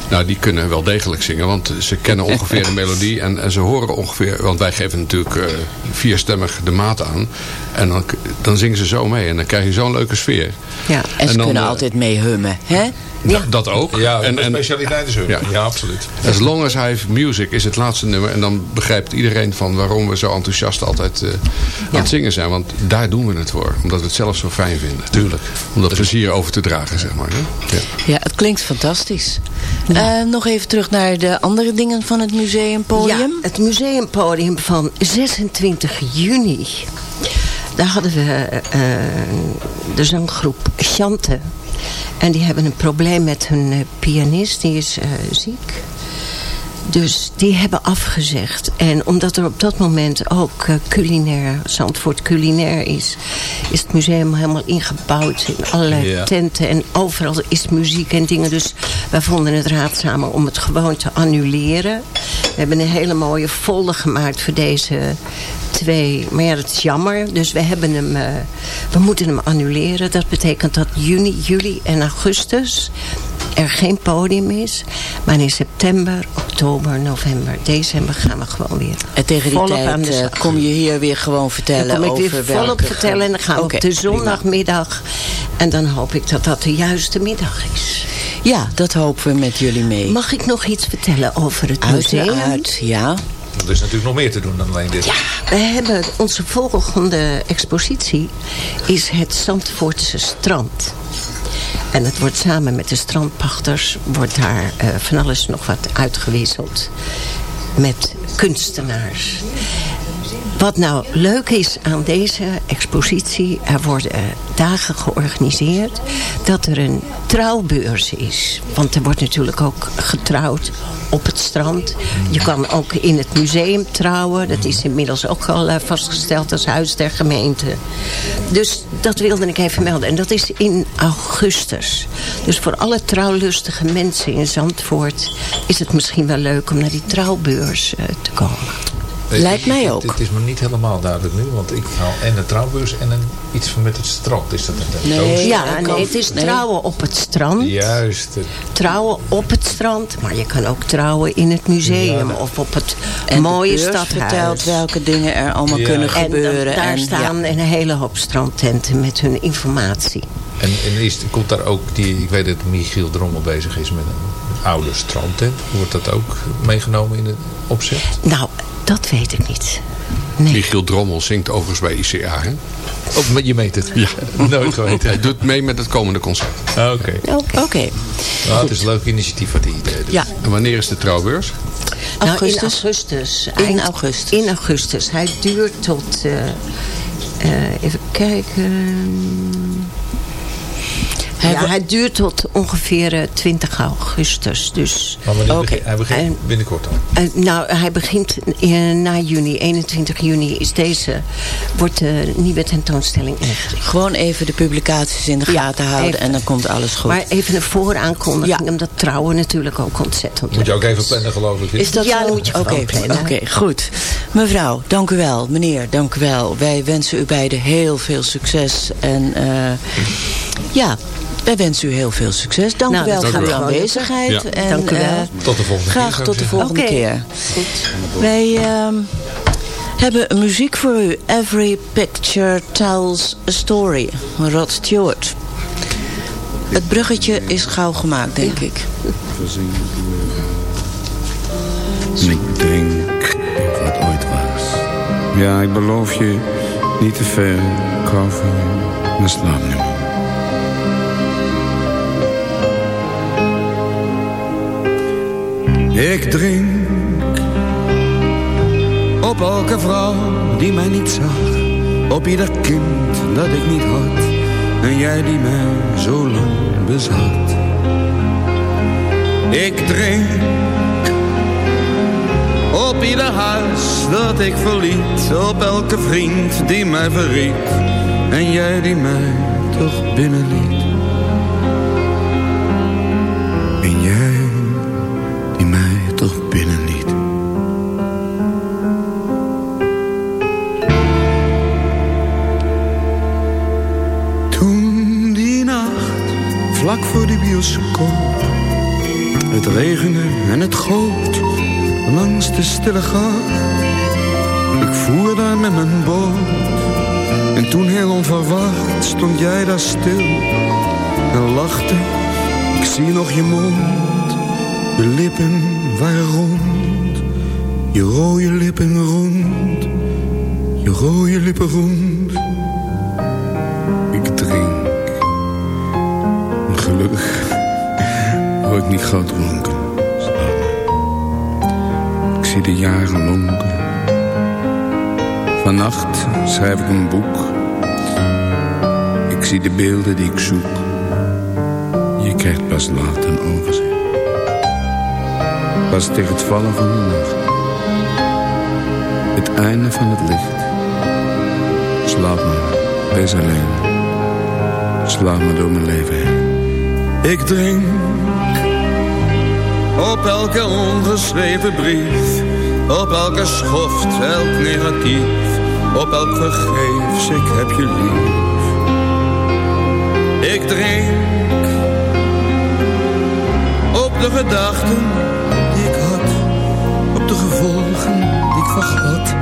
Nou, die kunnen wel degelijk zingen. Want ze kennen ongeveer de melodie. En, en ze horen ongeveer. Want wij geven natuurlijk eh, vierstemmig de maat aan. En dan, dan zingen ze zo mee. En dan krijg je zo'n leuke sfeer.
Ja.
En ze
dan,
kunnen
eh,
altijd mee hummen, hè?
Ja. Dat ook.
Ja,
en,
de
en,
specialiteit is hun.
Ja.
Ja, absoluut.
As Long As I Have Music is het laatste nummer. En dan begrijpt iedereen van waarom we zo enthousiast altijd eh, aan het zingen zijn. Want daar doen we het voor. Omdat we het zelf zo fijn vinden. Tuurlijk. Om dat plezier over te dragen, zeg maar. Hè? Ja.
Klinkt fantastisch. Eh, nog even terug naar de andere dingen van het museumpodium.
Ja, het museumpodium van 26 juni. Daar hadden we eh, de zanggroep Chante. En die hebben een probleem met hun eh, pianist. Die is eh, ziek. Dus die hebben afgezegd. En omdat er op dat moment ook eh, culinair, Zandvoort culinair is... is het museum helemaal ingebouwd in allerlei tenten. En overal is muziek en dingen. Dus wij vonden het raadzamer om het gewoon te annuleren. We hebben een hele mooie folder gemaakt voor deze twee. Maar ja, dat is jammer. Dus we, hebben hem, eh, we moeten hem annuleren. Dat betekent dat juni, juli en augustus er geen podium is. Maar in september, oktober, november, december gaan we gewoon weer
En tegen die
volop aan
tijd
de
eh, kom je hier weer gewoon vertellen
Dan kom ik
over
weer volop
welke...
vertellen en dan gaan we op de zondagmiddag. En dan hoop ik dat dat de juiste middag is.
Ja, dat hopen we met jullie mee.
Mag ik nog iets vertellen over het museum?
Uiteraard, ja.
Er is natuurlijk nog meer te doen dan alleen dit.
Ja, we hebben onze volgende expositie is het Zandvoortse strand. En het wordt samen met de strandpachters wordt daar eh, van alles nog wat uitgewisseld met kunstenaars. Wat nou leuk is aan deze expositie, er worden eh, dagen georganiseerd dat er een trouwbeurs is. Want er wordt natuurlijk ook getrouwd op het strand. Je kan ook in het museum trouwen. Dat is inmiddels ook al eh, vastgesteld als huis der gemeente. Dus dat wilde ik even melden. En dat is in augustus. Dus voor alle trouwlustige mensen in Zandvoort... is het misschien wel leuk om naar die trouwbeurs eh, te komen.
Lijkt mij ook.
Het is me niet helemaal duidelijk nu. Want ik haal en een trouwbeurs en een, iets van met het strand. Is dat een
Nee.
Ja, nee,
kan-
het is
nee.
trouwen op het strand.
Juist.
Trouwen op het strand. Maar je kan ook trouwen in het museum.
Ja,
of op het
En
mooie stadhuis.
vertelt welke dingen er allemaal
Ja.
kunnen
En dan-
gebeuren.
daar
en,
staan
ja.
een hele hoop strandtenten met hun informatie.
En, en is, komt daar ook, die, ik weet dat Michiel Drommel bezig is met een oude strandtent. Wordt dat ook meegenomen in het opzet?
Nou, dat weet ik niet. Nee.
Michiel Drommel zingt overigens bij ICA. Hè?
Oh, maar je meet het?
Ja.
Nooit geweten.
Hij doet mee met het komende concert.
Oké.
Oké.
Nou, het is een leuk initiatief wat hij deed.
Ja,
En wanneer is de trouwbeurs?
Nou,
augustus.
in augustus.
In
Eind-
augustus.
In augustus. Hij duurt tot... eh, eh, even kijken...
Hij
ja, hij duurt tot ongeveer eh, 20 augustus. Dus,
Maar wanneer begint- hij begint
En-
binnenkort al.
eh, nou, hij begint eh, na juni. 21 juni is deze, wordt de nieuwe tentoonstelling ingericht.
Gewoon even de publicaties in de
Ja,
gaten houden
even.
en dan komt alles goed.
Maar even een vooraankondiging,
Ja.
omdat trouwen natuurlijk ook ontzettend
Moet je ook even plannen geloof ik.
Is dat
Ja, dan moet je
Oké,
gewoon plannen.
Oké, goed. Mevrouw, dank u wel. Meneer, dank u wel. Wij wensen u beiden heel veel succes. En eh, ja, wij wensen u heel veel succes. Dank
Nou,
u wel voor uw aanwezigheid.
Ja.
En,
Dank u wel.
eh,
Tot de volgende keer.
graag tot de volgende
Oké.
keer. Wij ehm, hebben muziek voor u. Every picture tells a story. Rod Stewart. Het bruggetje is gauw gemaakt, denk ik.
Ik denk wat ooit was. Ja, ik beloof je niet te ver. Ik hou van je. Maar slaap nu Ik drink op elke vrouw die mij niet zag. Op ieder kind dat ik niet had. En jij die mij zo lang bezat. Ik drink op ieder huis dat ik verliet, op elke vriend die mij verriet. En jij die mij toch binnenliet. En jij toch binnenliet. Toen die nacht, vlak voor de bioscoop. Het regende en het goot langs de stille gracht. Ik voer daar met mijn boot. En toen heel onverwacht stond jij daar stil en lachte. Ik zie nog je mond, je lippen waren rond. Je rode lippen rond, je rode lippen rond. Ik drink. Gelukkig word ik niet gauw dronken. Ik zie de jaren lonken. Vannacht schrijf ik een boek. Ik zie de beelden die ik zoek. Je krijgt pas laat een overzicht. Pas tegen het vallen van de nacht. Het einde van het licht. Slaap maar, wees alleen. Slaap maar door mijn leven heen. Ik drink op elke ongeschreven brief, op elke schoft, elk negatief, op elk vergeefs, ik heb je lief. Ik drink op de gedachten de gevolgen die ik vergat,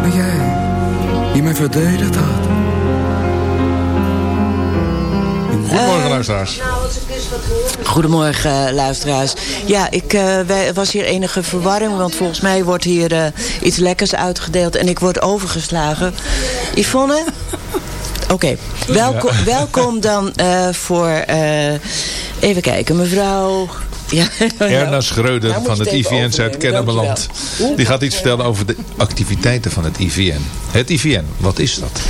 maar jij die mij verdedigd had.
Goedemorgen luisteraars.
Goedemorgen, eh, luisteraars. Ja, ik eh, wij, was hier enige verwarring, want volgens mij wordt hier eh, iets lekkers uitgedeeld en ik word overgeslagen. Yvonne? Oké, welkom, welkom dan eh, voor, eh, even kijken, mevrouw... Ja,
Erna Schreuder
Nou
van het IVN Zuid-Kennemerland. Die gaat iets vertellen over de activiteiten van het IVN. Het IVN, wat is dat?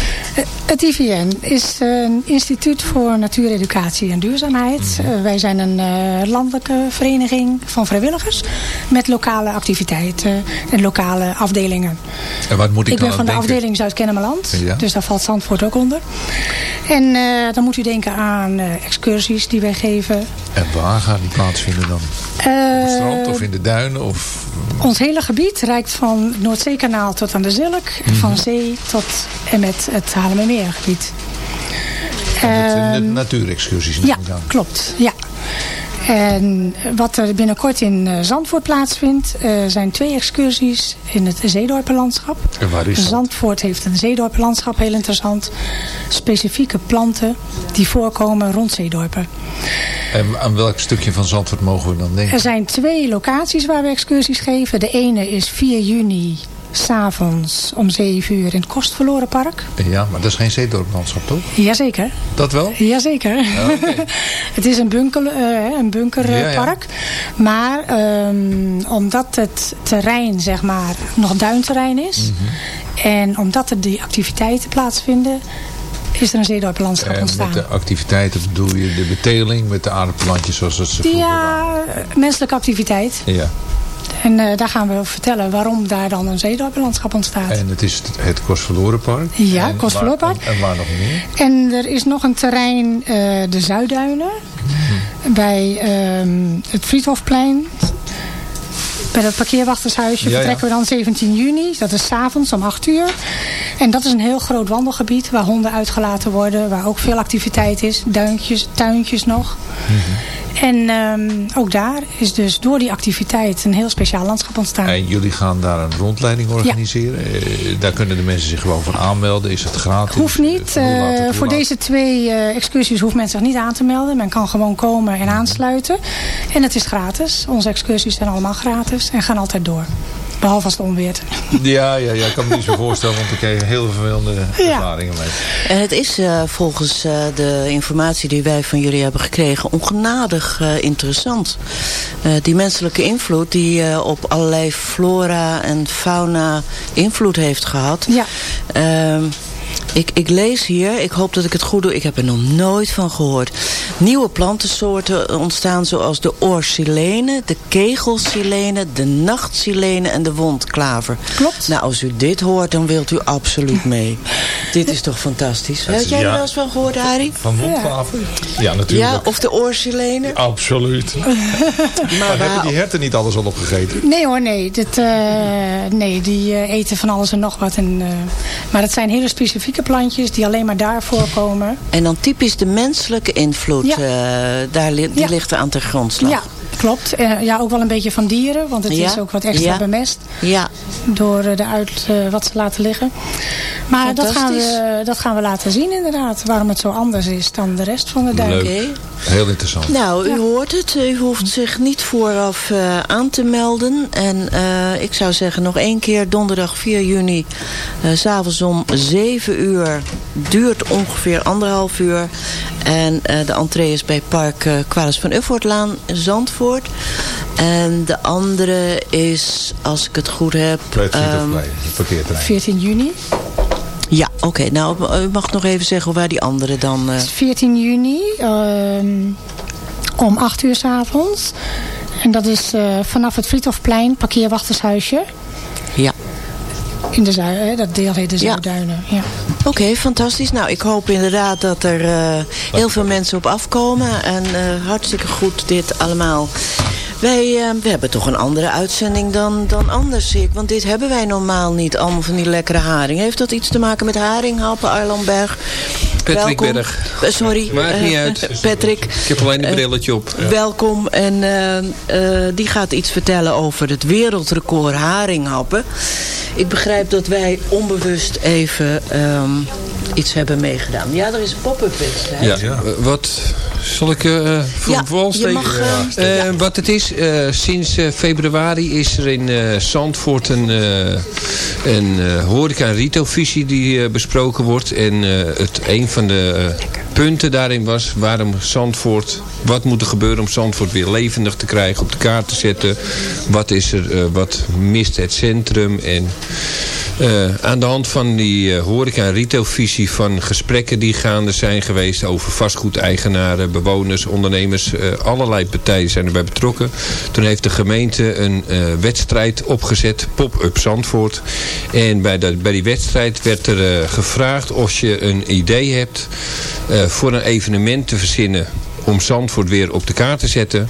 Het IVN is een instituut voor natuureducatie en duurzaamheid. Eh, wij zijn een eh, landelijke vereniging van vrijwilligers met lokale activiteiten en lokale afdelingen.
En wat moet ik,
Ik
dan
ben van de
denken?
afdeling Zuid-Kennemerland,
Ja.
dus daar valt Zandvoort ook onder. En eh, dan moet u denken aan eh, excursies die wij geven.
En waar gaan die plaatsvinden dan? Op het strand of in de duinen? Of...
Ons hele gebied reikt van het Noordzeekanaal tot aan de Zilk. En van zee tot en met het Haarlemmermeergebied.
En het,
Ehm,
de natuurexcursies neem
Ja, klopt. Ja. En wat er binnenkort in eh, Zandvoort plaatsvindt, eh, zijn twee excursies in het zeedorpenlandschap.
En waar is dat?
Zandvoort heeft een zeedorpenlandschap, heel interessant. Specifieke planten die voorkomen rond zeedorpen.
En aan welk stukje van Zandvoort mogen we dan denken?
Er zijn twee locaties waar we excursies geven. De ene is 4 juni, s'avonds om 7 uur in het Kostverlorenpark.
Ja, maar dat is geen zeedorplandschap, toch?
Jazeker.
Dat wel?
Jazeker.
oké.
het is een, bunker, eh, een bunkerpark. Maar ehm, omdat het terrein zeg maar, nog duinterrein is.
Mhm.
En omdat er die activiteiten plaatsvinden. is er een zeedorplandschap
En
ontstaan.
met de activiteiten bedoel je de beteling met de aardappelplantjes zoals het ze vroeger waren?
Ja, menselijke activiteit.
Ja.
En eh, daar gaan we over vertellen waarom daar dan een zeedorplandschap ontstaat.
En het is het- het Kostverlorenpark.
Ja,
En
Kostverlorenpark.
En, en waar nog meer?
En er is nog een terrein, eh, de Zuidduinen. Bij ehm, het Friedhofplein. Bij dat parkeerwachtershuisje
Ja, ja.
vertrekken we dan 17 juni. Dat is 's avonds om 8 uur. En dat is een heel groot wandelgebied waar honden uitgelaten worden. Waar ook veel activiteit is. Duintjes, tuintjes nog. En ehm, ook daar is dus door die activiteit een heel speciaal landschap ontstaan.
En jullie gaan daar een rondleiding organiseren. Eh, daar kunnen de mensen zich gewoon van aanmelden. Is het gratis?
Hoeft niet.
Hoe
Eh,
hoe
voor deze twee eh, excursies hoeft men zich niet aan te melden. Men kan gewoon komen en aansluiten. En het is gratis. Onze excursies zijn allemaal gratis en gaan altijd door. Behalve als het onweert.
Ja, ja, ja, ik kan me niet zo voorstellen, want ik kreeg heel vervelende ervaringen mee.
En het is eh, volgens eh, de informatie die wij van jullie hebben gekregen ongenadig eh, interessant. Eh, die menselijke invloed die eh, op allerlei flora en fauna invloed heeft gehad.
Ja.
Ik, ik lees hier, ik hoop dat ik het goed doe, ik heb er nog nooit van gehoord. Nieuwe plantensoorten ontstaan zoals de oorsilene, de kegelsilene, de nachtsilene en de wondklaver.
Klopt.
Nou, als u dit hoort, dan wilt u absoluut mee. dit is toch fantastisch.
Dat is-
Heb jij er wel eens van gehoord, Harry?
Van wondklaver? Ja, natuurlijk.
Ja, of de oorsilene?
Absoluut. maar hebben die herten niet alles al opgegeten?
Nee hoor, nee. Dit, eh, nee die eh, eten van alles en nog wat. En, eh, maar het zijn hele specifieke plantjes die alleen maar daar voorkomen.
En dan typisch de menselijke invloed,
Ja.
eh, daar li- die
Ja.
ligt er aan ten grondslag.
Ja, klopt. Eh, ja, ook wel een beetje van dieren. Want het
Ja.
is ook wat extra
Ja.
bemest.
Ja.
Door eh, de uit eh, wat ze laten liggen. Maar dat gaan, we, dat gaan we laten zien inderdaad. Waarom het zo anders is dan de rest van de duik.
Oké.
Heel interessant.
Nou, u hoort het. U hoeft zich niet vooraf eh, aan te melden. En eh, ik zou zeggen nog één keer donderdag 4 juni. eh, s S'avonds om 7 uur. Duurt ongeveer anderhalf uur. En eh, de entree is bij Park eh Kwalis van Uffortlaan Zandvoort. En de andere is, als ik het goed heb...
Bij het
ehm,
het parkeerterrein.
14 juni.
ja, oké. Nou, u mag nog even zeggen waar die andere dan... eh,
14 juni. ehm, om 8 uur s avonds. En dat is eh, vanaf het Friedhofplein, parkeerwachtershuisje.
ja.
In de Zui- hè, dat deel heet de
Ja.
Zuidduinen. Ja.
Oké, fantastisch. Nou, ik hoop inderdaad dat er eh, heel veel mensen op afkomen. En eh, hartstikke goed dit allemaal. Wij eh, we hebben toch een andere uitzending dan, dan anders, zie ik. Want dit hebben wij normaal niet, allemaal van die lekkere haring. Heeft dat iets te maken met haringhappen, Arlandberg?
Patrick
Welkom.
Berg.
Eh, sorry.
Maakt niet
eh,
uit.
Patrick.
Ik heb alleen een
Eh,
brilletje op.
Welkom. En eh, eh, die gaat iets vertellen over het wereldrecord haringhappen. Ik begrijp dat wij onbewust even ehm, iets hebben meegedaan. Ja, er is een pop-up wedstrijd.
Ja. eh, Wat zal ik eh voor
Ja,
steken?
mag, eh,
Eh, Wat het is, sinds februari is er in Zandvoort een, een eh, horeca- en retailvisie die besproken wordt. En het, een van de punten daarin was waarom Zandvoort, wat moet er gebeuren om Zandvoort weer levendig te krijgen, op de kaart te zetten. Wat is er, wat mist het centrum en... Eh, aan de hand van die eh, horeca- en retailvisie van gesprekken die gaande zijn geweest over vastgoedeigenaren, bewoners, ondernemers, eh, allerlei partijen zijn erbij betrokken. Toen heeft de gemeente een wedstrijd opgezet, Pop-up Zandvoort. En bij, dat, bij die wedstrijd werd er gevraagd of je een idee hebt voor een evenement te verzinnen om Zandvoort weer op de kaart te zetten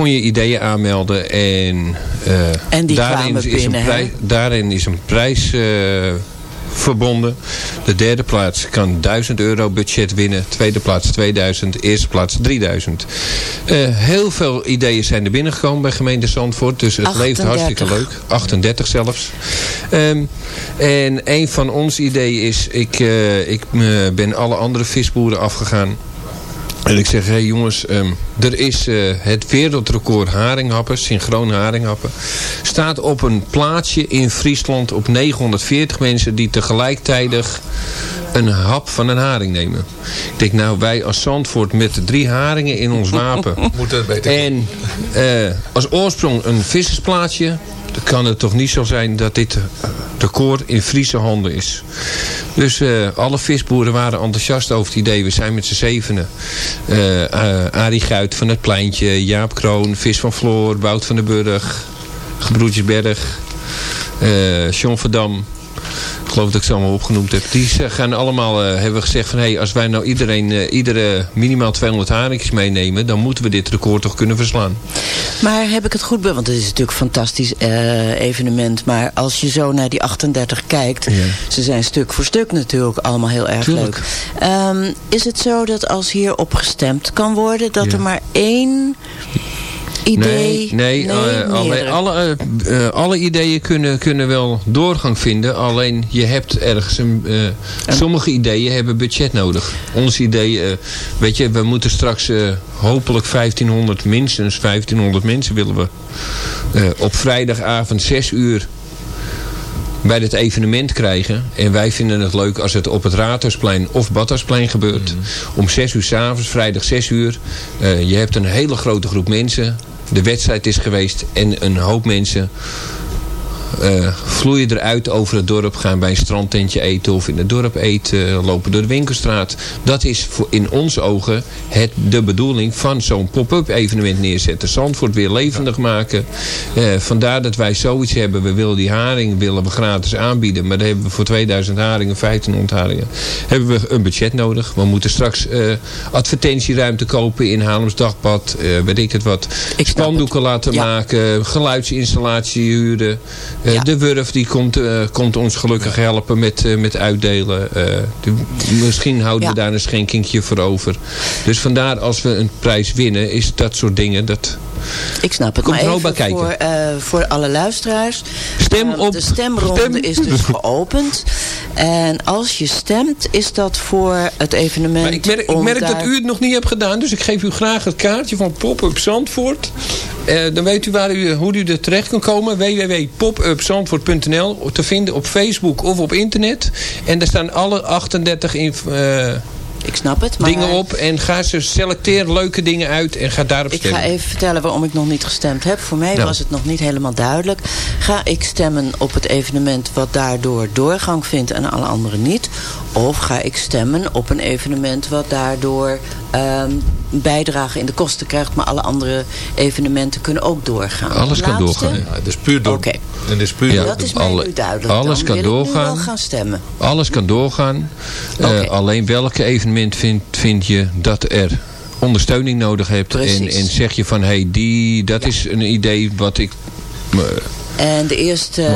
kon je ideeën aanmelden en, eh,
En die
daarin, is
binnen,
een
hè?
prij- daarin is een prijs eh, verbonden. De derde plaats kan 1000 euro budget winnen. Tweede plaats 2000. Eerste plaats 3000. Eh, heel veel ideeën zijn er binnengekomen bij gemeente Zandvoort. Dus het leeft
38.
hartstikke leuk. 38 zelfs. Ehm, en een van ons ideeën is... Ik, ik ben alle andere visboeren afgegaan. En ik zeg, hé hey jongens, ehm, er is eh, het wereldrecord haringhappen, synchroon haringhappen. Staat op een plaatsje in Friesland op 940 mensen die tegelijkertijd een hap van een haring nemen. Ik denk, nou wij als Zandvoort met drie haringen in ons wapen.
Moet dat beter
En eh, als oorsprong een vissersplaatsje. Dan kan het toch niet zo zijn dat dit record in Friese handen is. Dus eh, alle visboeren waren enthousiast over het idee. We zijn met z'n zevenen. Eh eh, Arie Guit van het Pleintje, Jaap Kroon, Vis van Floor, Wout van den Burg, Gebroedjesberg, eh John Verdam. Ik geloof dat ik ze allemaal opgenoemd heb. Die gaan allemaal, eh, hebben gezegd van... Hey, als wij nou iedereen, eh, iedere minimaal 200 haringjes meenemen... dan moeten we dit record toch kunnen verslaan.
Maar heb ik het goed. Want het is natuurlijk een fantastisch eh, evenement. Maar als je zo naar die 38 kijkt... ze zijn stuk voor stuk natuurlijk allemaal heel erg
Tuurlijk.
leuk. Ehm, is het zo dat als hierop gestemd kan worden... dat
Ja.
er maar één idee...
Nee, nee, eh, alle, eh, eh, alle ideeën kunnen, kunnen wel doorgang vinden. Alleen je hebt ergens een... sommige ideeën hebben budget nodig. Ons idee, weet je, we moeten straks hopelijk 1500, minstens 1500 mensen willen we. op vrijdagavond 6 uur bij dit evenement krijgen. En wij vinden het leuk als het op het Raadhuisplein of Badhuisplein gebeurt. Om 6 uur s'avonds, vrijdag 6 uur. Eh, je hebt een hele grote groep mensen. De wedstrijd is geweest en een hoop mensen eh, vloeien eruit over het dorp. Gaan bij een strandtentje eten of in het dorp eten. Lopen door de winkelstraat. Dat is voor, in onze ogen het, de bedoeling van zo'n pop-up evenement neerzetten. Zandvoort weer levendig maken. Eh, vandaar dat wij zoiets hebben. We willen die haring willen we gratis aanbieden. Maar dan hebben we voor 2000 haringen, 1500 haringen. Hebben we een budget nodig. We moeten straks eh, advertentieruimte kopen in Haarlems Dagblad. eh, weet ik het wat. Spandoeken laten maken. Geluidsinstallatie huren. Eh, De Wurf die komt, eh, komt ons gelukkig helpen met, eh, met uitdelen. De- misschien houden we daar een schenkingje voor over. Dus vandaar als we een prijs winnen is dat soort dingen. Dat
Ik snap het.
Komt
maar
er ook bij kijken.
Voor, eh, voor alle luisteraars.
Stem
Eh,
op-
De stemronde
stem.
is dus geopend. En als je stemt, is dat voor het evenement.
Maar ik merk, ik merk
daar-
dat u het nog niet hebt gedaan. Dus ik geef u graag het kaartje van Pop-Up Zandvoort. Eh, dan weet u, waar u hoe u er terecht kan komen. www.popupzandvoort.nl Te vinden op Facebook of op internet. En daar staan alle 38 in,
ik snap het, maar-
dingen op. En ga ze selecteer leuke dingen uit en ga daarop
Ik
stemmen.
ga even vertellen waarom ik nog niet gestemd heb. Voor mij
Nou.
was het nog niet helemaal duidelijk. Ga ik stemmen op het evenement wat daardoor doorgang vindt en alle anderen niet? Of ga ik stemmen op een evenement wat daardoor ehm bijdrage in de kosten krijgt... maar alle andere evenementen kunnen ook doorgaan?
Alles kan doorgaan.
Ja, dus puur door.
Oké.
En dat is puur
Ja,
dat is mij
alle-
nu duidelijk.
alles
Dan
kan
wil
doorgaan.
wel gaan stemmen.
Alles kan doorgaan. Eh, alleen welke evenement vind, vind je dat er ondersteuning nodig hebt. En, en zeg je van, hé, hey, die, dat is een idee wat ik...
En de eerste,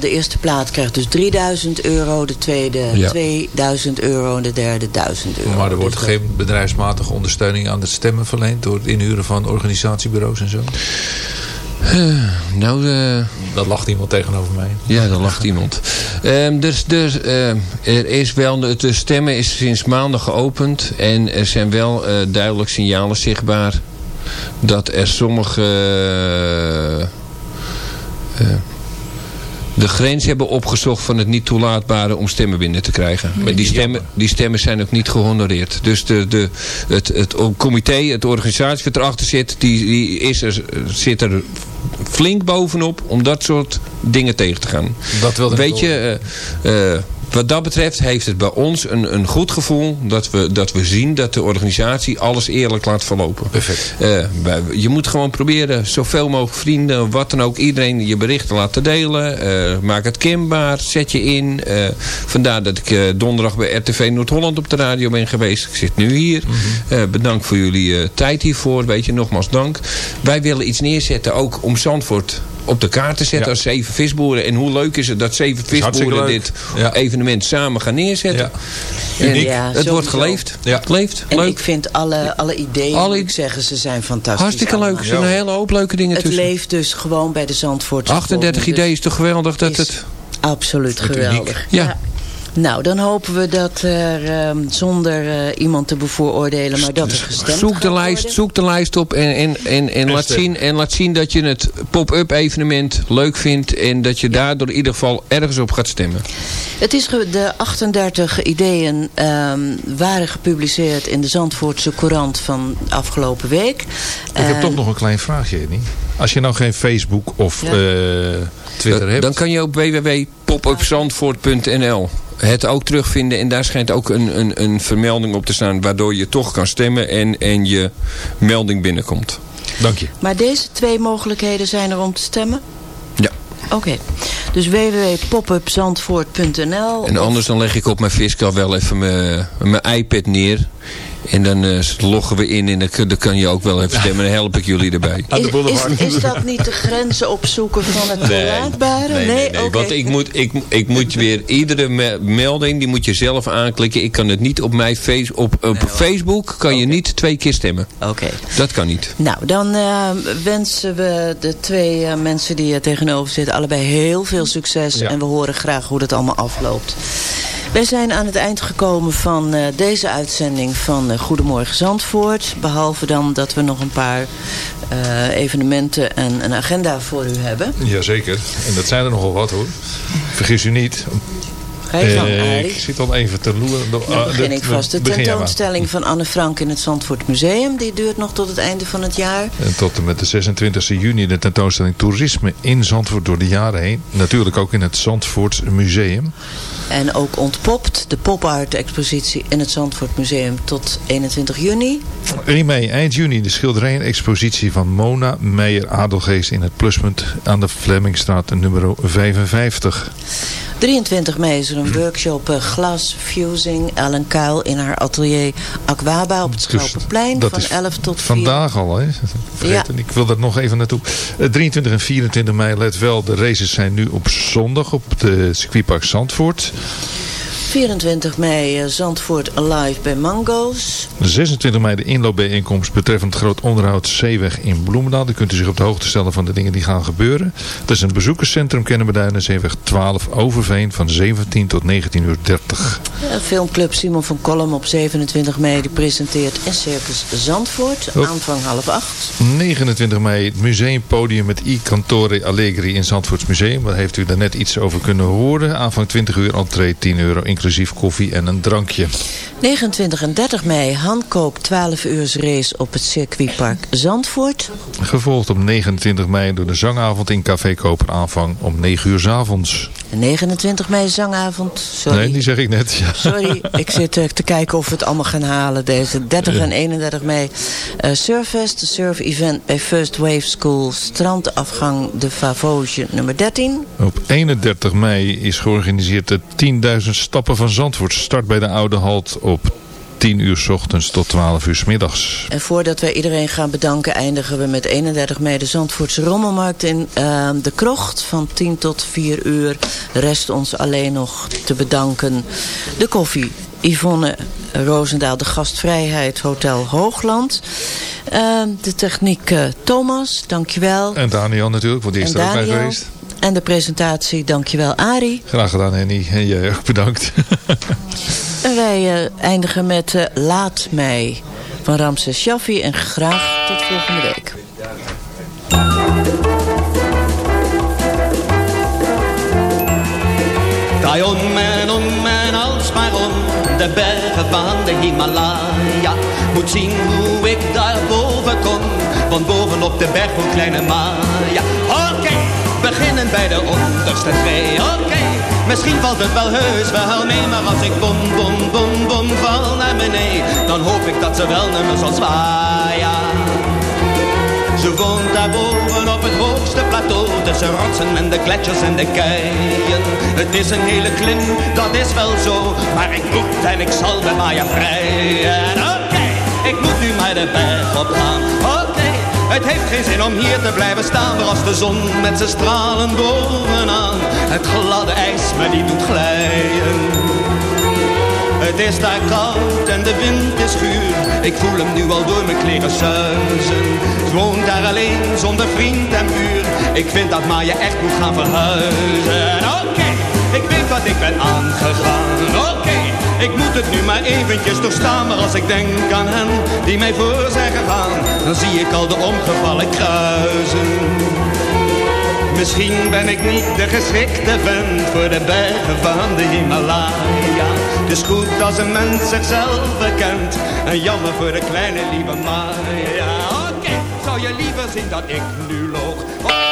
de eerste plaat krijgt dus 3000 euro. De tweede
Ja.
2000 euro. En de derde 1000 euro.
Maar er wordt
Dus
geen bedrijfsmatige ondersteuning aan het stemmen verleend door het inhuren van organisatiebureaus en zo.
nou, eh,
Dat lacht iemand tegenover mij.
ja, daar lacht iemand. Ehm, dus dus ehm, er is wel, de, de stemmen is sinds maandag geopend. En er zijn wel eh, duidelijk signalen zichtbaar. Dat er sommige... eh, de grens hebben opgezocht van het niet toelaatbare om stemmen binnen te krijgen. Maar die stemmen, die stemmen zijn ook niet gehonoreerd. Dus de, de, het, het comité, het organisatie wat erachter zit, die, die is er, zit er flink bovenop om dat soort dingen tegen te gaan.
Dat wilde ik
Weet je, eh, eh, wat dat betreft heeft het bij ons een, een goed gevoel dat we, dat we zien dat de organisatie alles eerlijk laat verlopen.
Perfect.
Eh, je moet gewoon proberen zoveel mogelijk vrienden, wat dan ook, iedereen je berichten laten delen. Eh, maak het kenbaar, zet je in. Eh, vandaar dat ik donderdag bij RTV Noord-Holland op de radio ben geweest. Ik zit nu hier. Eh, bedankt voor jullie tijd hiervoor. Weet je, nogmaals dank. Wij willen iets neerzetten ook om Zandvoort op de kaart te zetten
Ja.
als zeven visboeren. En hoe leuk is het dat zeven visboeren dit
Ja.
evenement samen gaan neerzetten. En
Uniek.
Ja,
het wordt geleefd. Het leeft.
En
leuk.
ik vind alle, alle ideeën,
Alle
ik zeggen, ze zijn fantastisch.
Hartstikke leuk. Er zijn een hele hoop leuke dingen
Het
tussen.
leeft dus gewoon bij de Zandvoortse
38
volken,
ideeën is toch geweldig dat het...
Absoluut
Het
geweldig.
Ja.
Nou, dan hopen we dat er ehm, zonder eh, iemand te bevooroordelen, maar dat er gestemd
Zoek de, lijst,
worden.
zoek de lijst op en, en, en, en, laat
stem.
zien, en laat zien dat je het pop-up evenement leuk vindt. En dat je daardoor in ieder geval ergens op gaat stemmen.
Het is de 38 ideeën ehm, waren gepubliceerd in de Zandvoortse Courant van afgelopen week.
Ik heb
En-
toch nog een klein vraagje, Ednie. Als je nou geen Facebook of
Ja.
eh, Twitter
Dan-
hebt.
Dan kan je op www.popupzandvoort.nl het ook terugvinden. En daar schijnt ook een, een, een vermelding op te staan... waardoor je toch kan stemmen en, en je melding binnenkomt.
Dank je.
Maar deze twee mogelijkheden zijn er om te stemmen?
Ja.
Oké. Dus www.popupzandvoort.nl
En anders dan leg ik op mijn fiscal wel even mijn, mijn iPad neer. En dan eh, loggen we in en dan, dan kan je ook wel even stemmen. Dan help ik jullie erbij.
Is, is, is dat niet de grenzen opzoeken van het toelaatbare?
Nee, nee, nee.
Oké.
Want ik moet, ik, ik moet weer iedere me- melding, die moet je zelf aanklikken. Ik kan het niet op mijn face, op, op Facebook kan je niet twee keer stemmen.
Oké.
Dat kan niet.
Nou, dan eh, wensen we de twee eh, mensen die er tegenover zitten... allebei heel veel succes.
Ja.
En we horen graag hoe dat allemaal afloopt. Wij zijn aan het eind gekomen van eh, deze uitzending van eh, Goedemorgen Zandvoort. Behalve dan dat we nog een paar eh, evenementen en een agenda voor u hebben.
Jazeker. En dat zijn er nogal wat hoor. Vergis u niet.
Ga je gang, Arie?
ik zit al even te loeren.
Dan
Ah,
begin
dat-
ik vast. De tentoonstelling van Anne Frank in het Zandvoort Museum... die duurt nog tot het einde van het jaar.
En tot en met de 26 juni de tentoonstelling Toerisme in Zandvoort door de jaren heen. Natuurlijk ook in het Zandvoort Museum.
En ook ontpopt de pop-art expositie in het Zandvoort Museum tot 21 juni.
1 mei, eind juni, de schilderijen-expositie van Mona Meijer Adelgeest in het Pluspunt aan de Flemmingstraat nummer 55.
23 mei is er een workshop eh, glas fusing. Ellen Kuil in haar atelier Aquaba op het Schelpenplein
dat
van
is
11 tot 4.
Vandaag al, hè? Vergeten. Ik wil daar nog even naartoe. Eh, 23 en 24 mei, let wel, de races zijn nu op zondag op de circuitpark Zandvoort.
24 mei eh, Zandvoort Alive bij Mango's.
26 mei de inloopbijeenkomst betreffend groot onderhoud Zeeweg in Bloemendaal. Dan kunt u zich op de hoogte stellen van de dingen die gaan gebeuren. Dat is een bezoekerscentrum Kennemerduinen, Zeeweg 12 Overveen van 17 tot 19 uur 30.
Eh, Filmclub Simon van Kolm op 27 mei die presenteert in Circus Zandvoort. Aanvang half acht.
29 mei het museumpodium met I Cantore Allegri in Zandvoorts Museum. Daar heeft u daar net iets over kunnen horen. Aanvang 20 uur, entree 10 euro, inclusief koffie en een drankje.
29 en 30 mei handkoop 12 uur race op het circuitpark Zandvoort.
Gevolgd op 29 mei door de zangavond in Café Koper aanvang om 9 uur 's avonds.
En 29 mei zangavond. Sorry.
Nee, die zeg ik net. Ja.
Sorry, ik zit eh, te kijken of we het allemaal gaan halen. Deze 30 en 31 mei. eh Surfest, de surf-event bij First Wave School. Strandafgang de Favosje nummer 13.
Op 31 mei is georganiseerd de 10.000 stappen van Zandvoort. Start bij de Oude Halt op 10 uur 's ochtends tot 12 uur 's middags.
En voordat wij iedereen gaan bedanken... eindigen we met 31 mei de Zandvoortse Rommelmarkt in eh, de Krocht. Van 10 tot 4 uur rest ons alleen nog te bedanken. De koffie. Yvonne Roosendaal, de gastvrijheid, Hotel Hoogland. Eh, de techniek eh, Thomas, dankjewel.
En Daniel natuurlijk, want die is
En
er ook bij geweest.
En de presentatie, dankjewel Arie.
Graag gedaan Henny. En jij ook bedankt.
En wij eh, eindigen met eh, Laat mij van Ramses Shaffi. En graag tot volgende week.
Draai om en om en alsmaar om de bergen van de Himalaya. Moet zien hoe ik daar boven kom, want bovenop de berg woont kleine Maya. Oké, beginnen bij de onderste twee, oké. Misschien valt het wel heus wel mee, maar als ik bom, bom, bom, bom val naar beneden, dan hoop ik dat ze wel naar me zal zwaaien. Ze woont daar boven op het hoogste plateau Tussen rotsen en de gletsjers en de keien Het is een hele klim, dat is wel zo Maar ik moet en ik zal bij Maya vrijen ik moet nu maar de berg op gaan Oké, het heeft geen zin om hier te blijven staan Maar als de zon met zijn stralen bovenaan Het gladde ijs me niet doet glijden het is daar koud en de wind is guur. Ik voel hem nu al door mijn kleren suizen. Ik woon daar alleen zonder vriend en buur. Ik vind dat Maya echt moet gaan verhuizen. Oké, ik weet wat ik ben aangegaan. Oké, ik moet het nu maar eventjes doorstaan. Maar als ik denk aan hen die mij voor zijn gegaan. Dan zie ik al de omgevallen kruisen. Misschien ben ik niet de geschikte vent voor de bergen van de Himalaya. Het is goed als een mens zichzelf bekent. En jammer voor de kleine lieve Maya. Oké, zou je liever zien dat ik nu loog?